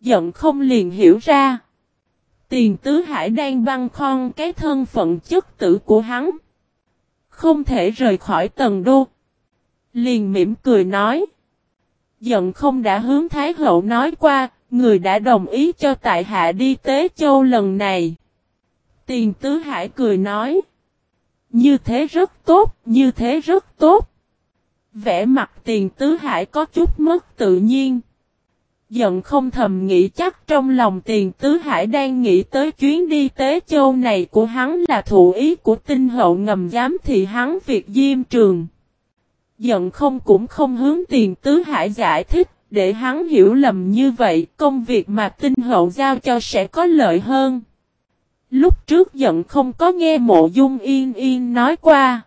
giận không liền hiểu ra. Tiền tứ hải đang băng khon cái thân phận chất tử của hắn. Không thể rời khỏi tầng đô. Liền mỉm cười nói. Giận không đã hướng Thái Hậu nói qua, người đã đồng ý cho tại hạ đi Tế Châu lần này. Tiền tứ hải cười nói. Như thế rất tốt, như thế rất tốt. Vẽ mặt tiền tứ hải có chút mất tự nhiên giận không thầm nghĩ chắc trong lòng tiền tứ hải đang nghĩ tới chuyến đi tế châu này của hắn là thụ ý của tinh hậu ngầm giám thị hắn việc diêm trường. Giận không cũng không hướng tiền tứ hải giải thích, để hắn hiểu lầm như vậy công việc mà tinh hậu giao cho sẽ có lợi hơn. Lúc trước giận không có nghe mộ dung yên yên nói qua.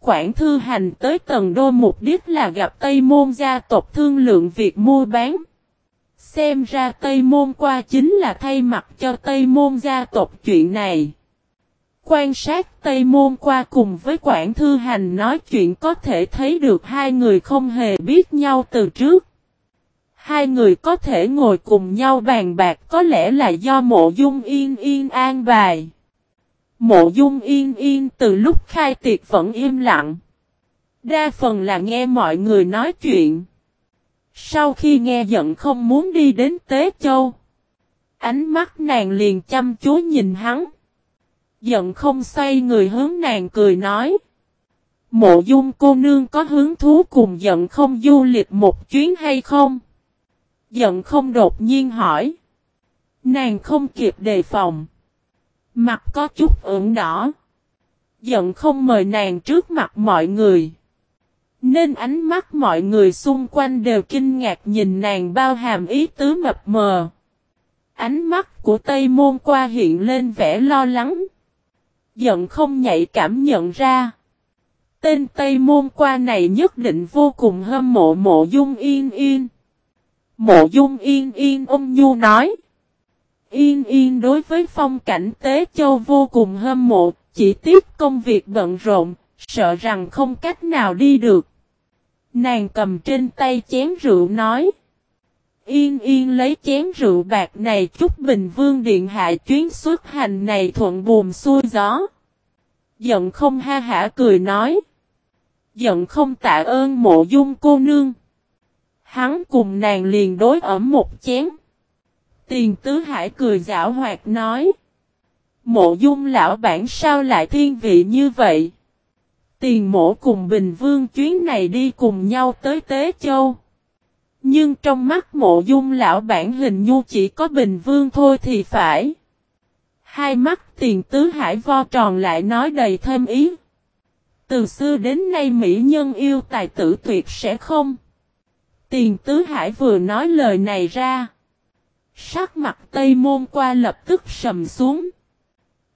Quảng thư hành tới tầng đô mục đích là gặp Tây Môn gia tộc thương lượng việc mua bán. Xem ra Tây Môn qua chính là thay mặt cho Tây Môn gia tộc chuyện này. Quan sát Tây Môn qua cùng với Quảng Thư Hành nói chuyện có thể thấy được hai người không hề biết nhau từ trước. Hai người có thể ngồi cùng nhau bàn bạc có lẽ là do mộ dung yên yên an bài. Mộ dung yên yên từ lúc khai tiệc vẫn im lặng. Đa phần là nghe mọi người nói chuyện. Sau khi nghe giận không muốn đi đến Tế Châu. Ánh mắt nàng liền chăm chú nhìn hắn. Giận không xoay người hướng nàng cười nói. Mộ dung cô nương có hứng thú cùng giận không du lịch một chuyến hay không? Giận không đột nhiên hỏi. Nàng không kịp đề phòng. Mặt có chút ửng đỏ. Giận không mời nàng trước mặt mọi người. Nên ánh mắt mọi người xung quanh đều kinh ngạc nhìn nàng bao hàm ý tứ mập mờ. Ánh mắt của Tây Môn qua hiện lên vẻ lo lắng. Giận không nhạy cảm nhận ra. Tên Tây Môn qua này nhất định vô cùng hâm mộ mộ dung yên yên. Mộ dung yên yên ôm nhu nói. Yên yên đối với phong cảnh tế châu vô cùng hâm mộ, chỉ tiếc công việc bận rộn, sợ rằng không cách nào đi được. Nàng cầm trên tay chén rượu nói. Yên yên, lấy chén rượu bạc này chúc Bình Vương Điện Hạ chuyến xuất hành này thuận buồm xuôi gió. Giận không ha hả cười nói. Giận không tạ ơn mộ dung cô nương. Hắn cùng nàng liền đối ẩm một chén. Tiền tứ hải cười giảo hoạt nói. Mộ dung lão bản sao lại thiên vị như vậy? Tiền mổ cùng Bình Vương chuyến này đi cùng nhau tới Tế Châu. Nhưng trong mắt mộ dung lão bản hình nhu chỉ có Bình Vương thôi thì phải. Hai mắt tiền tứ hải vo tròn lại nói đầy thêm ý. Từ xưa đến nay mỹ nhân yêu tài tử tuyệt sẽ không. Tiền tứ hải vừa nói lời này ra. Sắc mặt Tây Môn qua lập tức sầm xuống.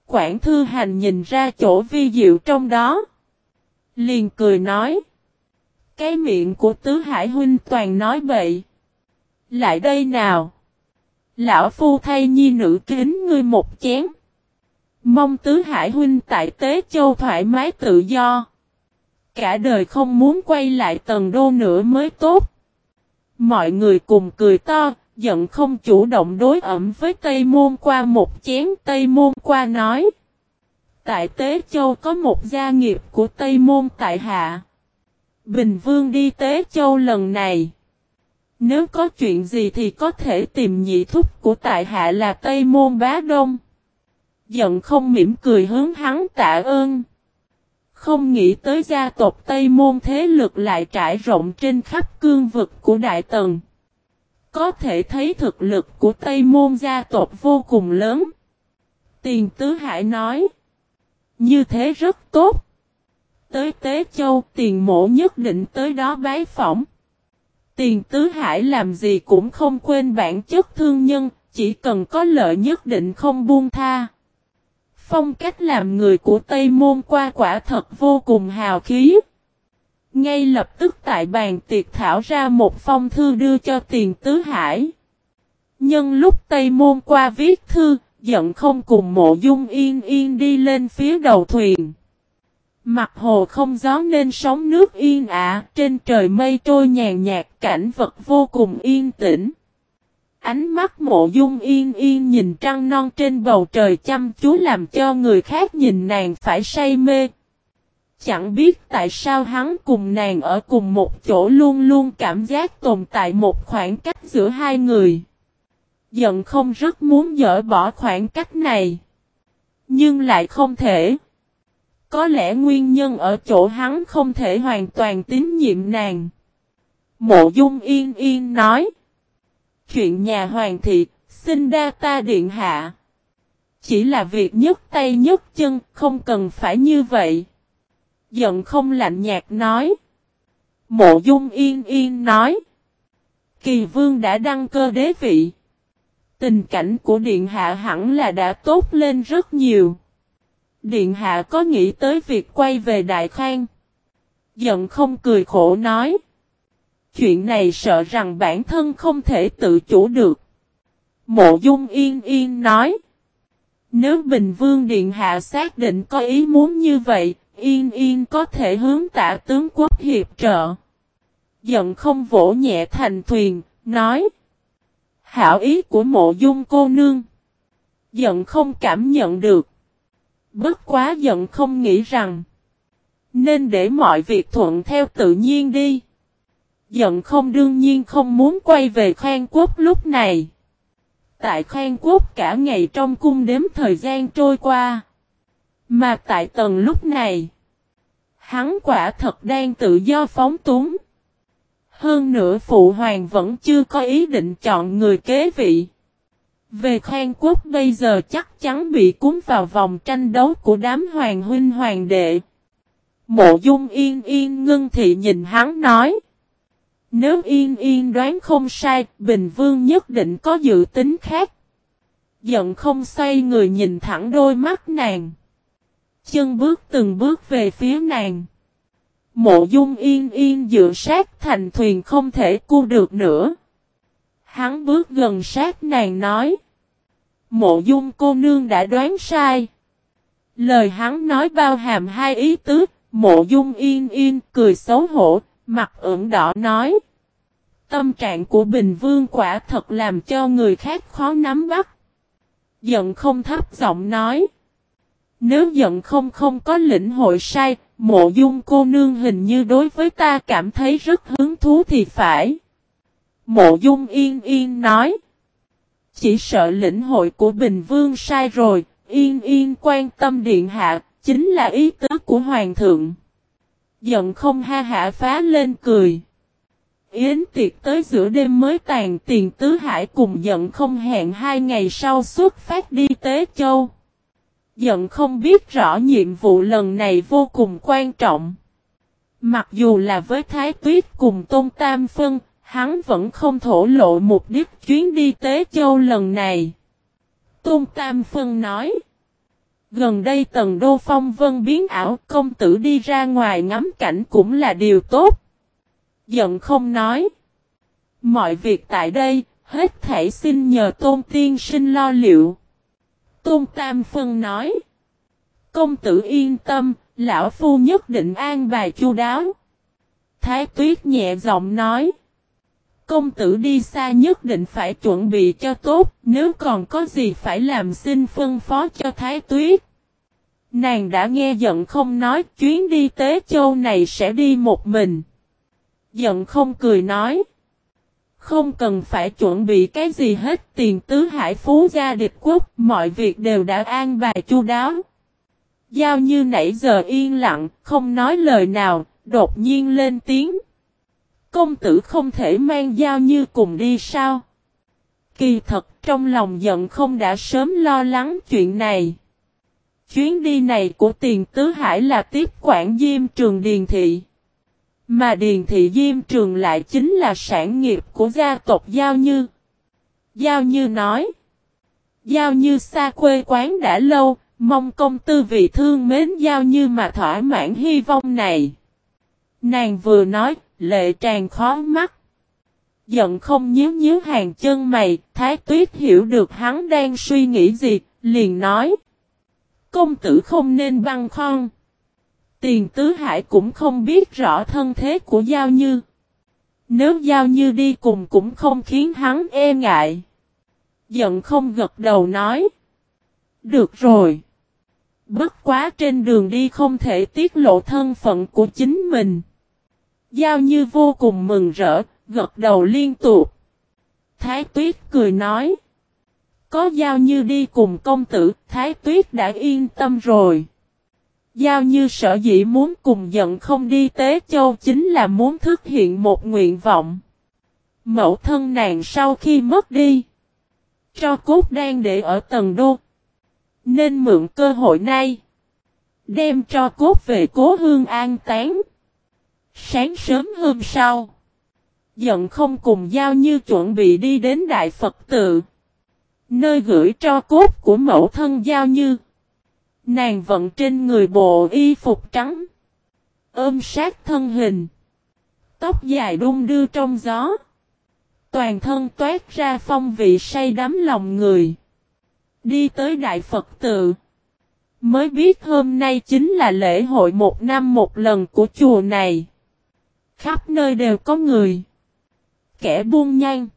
Quảng Thư Hành nhìn ra chỗ vi diệu trong đó. Liền cười nói. Cái miệng của Tứ Hải Huynh toàn nói bậy. Lại đây nào. Lão Phu thay nhi nữ kính ngươi một chén. Mong Tứ Hải Huynh tại Tế Châu thoải mái tự do. Cả đời không muốn quay lại tầng đô nữa mới tốt. Mọi người cùng cười to, giận không chủ động đối ẩm với Tây Môn qua một chén Tây Môn qua nói. Tại Tế Châu có một gia nghiệp của Tây Môn tại Hạ. Bình Vương đi Tế Châu lần này. Nếu có chuyện gì thì có thể tìm nhị thúc của tại Hạ là Tây Môn Bá Đông. Giận không mỉm cười hướng hắn tạ ơn. Không nghĩ tới gia tộc Tây Môn thế lực lại trải rộng trên khắp cương vực của Đại Tần. Có thể thấy thực lực của Tây Môn gia tộc vô cùng lớn. Tiền Tứ Hải nói. Như thế rất tốt. Tới Tế Châu tiền mộ nhất định tới đó bái phỏng. Tiền Tứ Hải làm gì cũng không quên bản chất thương nhân, chỉ cần có lợi nhất định không buông tha. Phong cách làm người của Tây Môn qua quả thật vô cùng hào khí. Ngay lập tức tại bàn tiệc thảo ra một phong thư đưa cho tiền tứ hải. Nhân lúc Tây Môn qua viết thư, giận không cùng mộ dung yên yên đi lên phía đầu thuyền. Mặt hồ không gió nên sóng nước yên ả, trên trời mây trôi nhàn nhạt cảnh vật vô cùng yên tĩnh. Ánh mắt mộ dung yên yên nhìn trăng non trên bầu trời chăm chú làm cho người khác nhìn nàng phải say mê. Chẳng biết tại sao hắn cùng nàng ở cùng một chỗ luôn luôn cảm giác tồn tại một khoảng cách giữa hai người. Giận không rất muốn dỡ bỏ khoảng cách này. Nhưng lại không thể. Có lẽ nguyên nhân ở chỗ hắn không thể hoàn toàn tín nhiệm nàng. Mộ dung yên yên nói. Chuyện nhà hoàng thị, xin đa ta điện hạ. Chỉ là việc nhấc tay nhấc chân, không cần phải như vậy. Giận không lạnh nhạt nói. Mộ dung yên yên nói. Kỳ vương đã đăng cơ đế vị. Tình cảnh của Điện Hạ hẳn là đã tốt lên rất nhiều. Điện Hạ có nghĩ tới việc quay về Đại Khang. Giận không cười khổ nói. Chuyện này sợ rằng bản thân không thể tự chủ được. Mộ Dung Yên Yên nói. Nếu Bình Vương Điện Hạ xác định có ý muốn như vậy, Yên Yên có thể hướng tạ tướng quốc hiệp trợ. Giận không vỗ nhẹ thành thuyền, nói. Hảo ý của mộ dung cô nương. Giận không cảm nhận được. Bất quá giận không nghĩ rằng. Nên để mọi việc thuận theo tự nhiên đi. Giận không đương nhiên không muốn quay về khoan quốc lúc này. Tại khoan quốc cả ngày trong cung đếm thời gian trôi qua. Mà tại tầng lúc này. Hắn quả thật đang tự do phóng túng. Hơn nữa phụ hoàng vẫn chưa có ý định chọn người kế vị. Về khoan quốc bây giờ chắc chắn bị cuốn vào vòng tranh đấu của đám hoàng huynh hoàng đệ. Mộ dung yên yên ngưng thị nhìn hắn nói. Nếu yên yên đoán không sai, Bình Vương nhất định có dự tính khác. Giận không xoay người nhìn thẳng đôi mắt nàng. Chân bước từng bước về phía nàng. Mộ dung yên yên dựa sát thành thuyền không thể cu được nữa. Hắn bước gần sát nàng nói. Mộ dung cô nương đã đoán sai. Lời hắn nói bao hàm hai ý tứ, mộ dung yên yên cười xấu hổ, mặt ửng đỏ nói. Tâm trạng của Bình Vương quả thật làm cho người khác khó nắm bắt. Giận không thấp giọng nói. Nếu giận không không có lĩnh hội sai, Mộ dung cô nương hình như đối với ta cảm thấy rất hứng thú thì phải. Mộ dung yên yên nói. Chỉ sợ lĩnh hội của Bình Vương sai rồi, yên yên quan tâm điện hạ, chính là ý tứ của Hoàng thượng. Giận không ha hạ phá lên cười. Yến tiệc tới giữa đêm mới tàn tiền tứ hải cùng giận không hẹn hai ngày sau xuất phát đi Tế Châu. Giận không biết rõ nhiệm vụ lần này vô cùng quan trọng. Mặc dù là với Thái Tuyết cùng Tôn Tam Phân, hắn vẫn không thổ lộ mục đích chuyến đi Tế Châu lần này. Tôn Tam Phân nói. Gần đây tần đô phong vân biến ảo công tử đi ra ngoài ngắm cảnh cũng là điều tốt. Giận không nói. Mọi việc tại đây, hết thảy xin nhờ tôn tiên sinh lo liệu. Tôn Tam Phân nói. Công tử yên tâm, lão phu nhất định an bài chu đáo. Thái tuyết nhẹ giọng nói. Công tử đi xa nhất định phải chuẩn bị cho tốt, nếu còn có gì phải làm xin phân phó cho Thái tuyết. Nàng đã nghe giận không nói chuyến đi Tế Châu này sẽ đi một mình. Giận không cười nói. Không cần phải chuẩn bị cái gì hết tiền tứ hải phú gia địch quốc, mọi việc đều đã an bài chu đáo. Giao như nãy giờ yên lặng, không nói lời nào, đột nhiên lên tiếng. Công tử không thể mang giao như cùng đi sao? Kỳ thật trong lòng giận không đã sớm lo lắng chuyện này. Chuyến đi này của tiền tứ hải là tiếp quản diêm trường điền thị. Mà điền thị diêm trường lại chính là sản nghiệp của gia tộc Giao Như. Giao Như nói. Giao Như xa quê quán đã lâu, mong công tư vị thương mến Giao Như mà thỏa mãn hy vọng này. Nàng vừa nói, lệ tràn khó mắt. Giận không nhíu nhíu hàng chân mày, Thái Tuyết hiểu được hắn đang suy nghĩ gì, liền nói. Công tử không nên băng khoan. Tiền tứ hải cũng không biết rõ thân thế của Giao Như. Nếu Giao Như đi cùng cũng không khiến hắn e ngại. Giận không gật đầu nói. Được rồi. Bất quá trên đường đi không thể tiết lộ thân phận của chính mình. Giao Như vô cùng mừng rỡ, gật đầu liên tục. Thái Tuyết cười nói. Có Giao Như đi cùng công tử, Thái Tuyết đã yên tâm rồi. Giao Như sở dĩ muốn cùng giận không đi Tế Châu chính là muốn thực hiện một nguyện vọng. Mẫu thân nàng sau khi mất đi. Cho cốt đang để ở tầng đô. Nên mượn cơ hội này. Đem cho cốt về cố hương an tán. Sáng sớm hôm sau. Giận không cùng Giao Như chuẩn bị đi đến Đại Phật tự. Nơi gửi cho cốt của mẫu thân Giao Như. Nàng vận trên người bộ y phục trắng. Ôm sát thân hình. Tóc dài đung đưa trong gió. Toàn thân toát ra phong vị say đắm lòng người. Đi tới Đại Phật tự. Mới biết hôm nay chính là lễ hội một năm một lần của chùa này. Khắp nơi đều có người. Kẻ buông nhanh.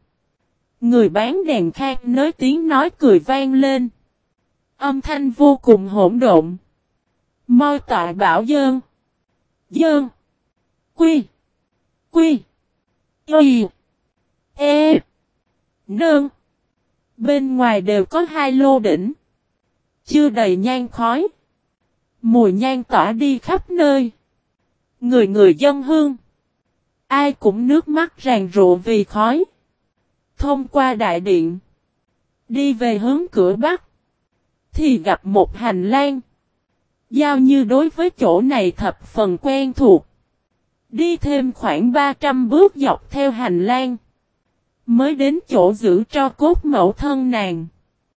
Người bán đèn khang nới tiếng nói cười vang lên. Âm thanh vô cùng hỗn độn. Môi tọa bảo dơn. Dơn. Quy. Quy. Y. E. Nương. Bên ngoài đều có hai lô đỉnh. Chưa đầy nhang khói. Mùi nhang tỏa đi khắp nơi. Người người dân hương. Ai cũng nước mắt ràng rụa vì khói. Thông qua đại điện. Đi về hướng cửa bắc. Thì gặp một hành lang. Giao như đối với chỗ này thập phần quen thuộc. Đi thêm khoảng 300 bước dọc theo hành lang. Mới đến chỗ giữ cho cốt mẫu thân nàng.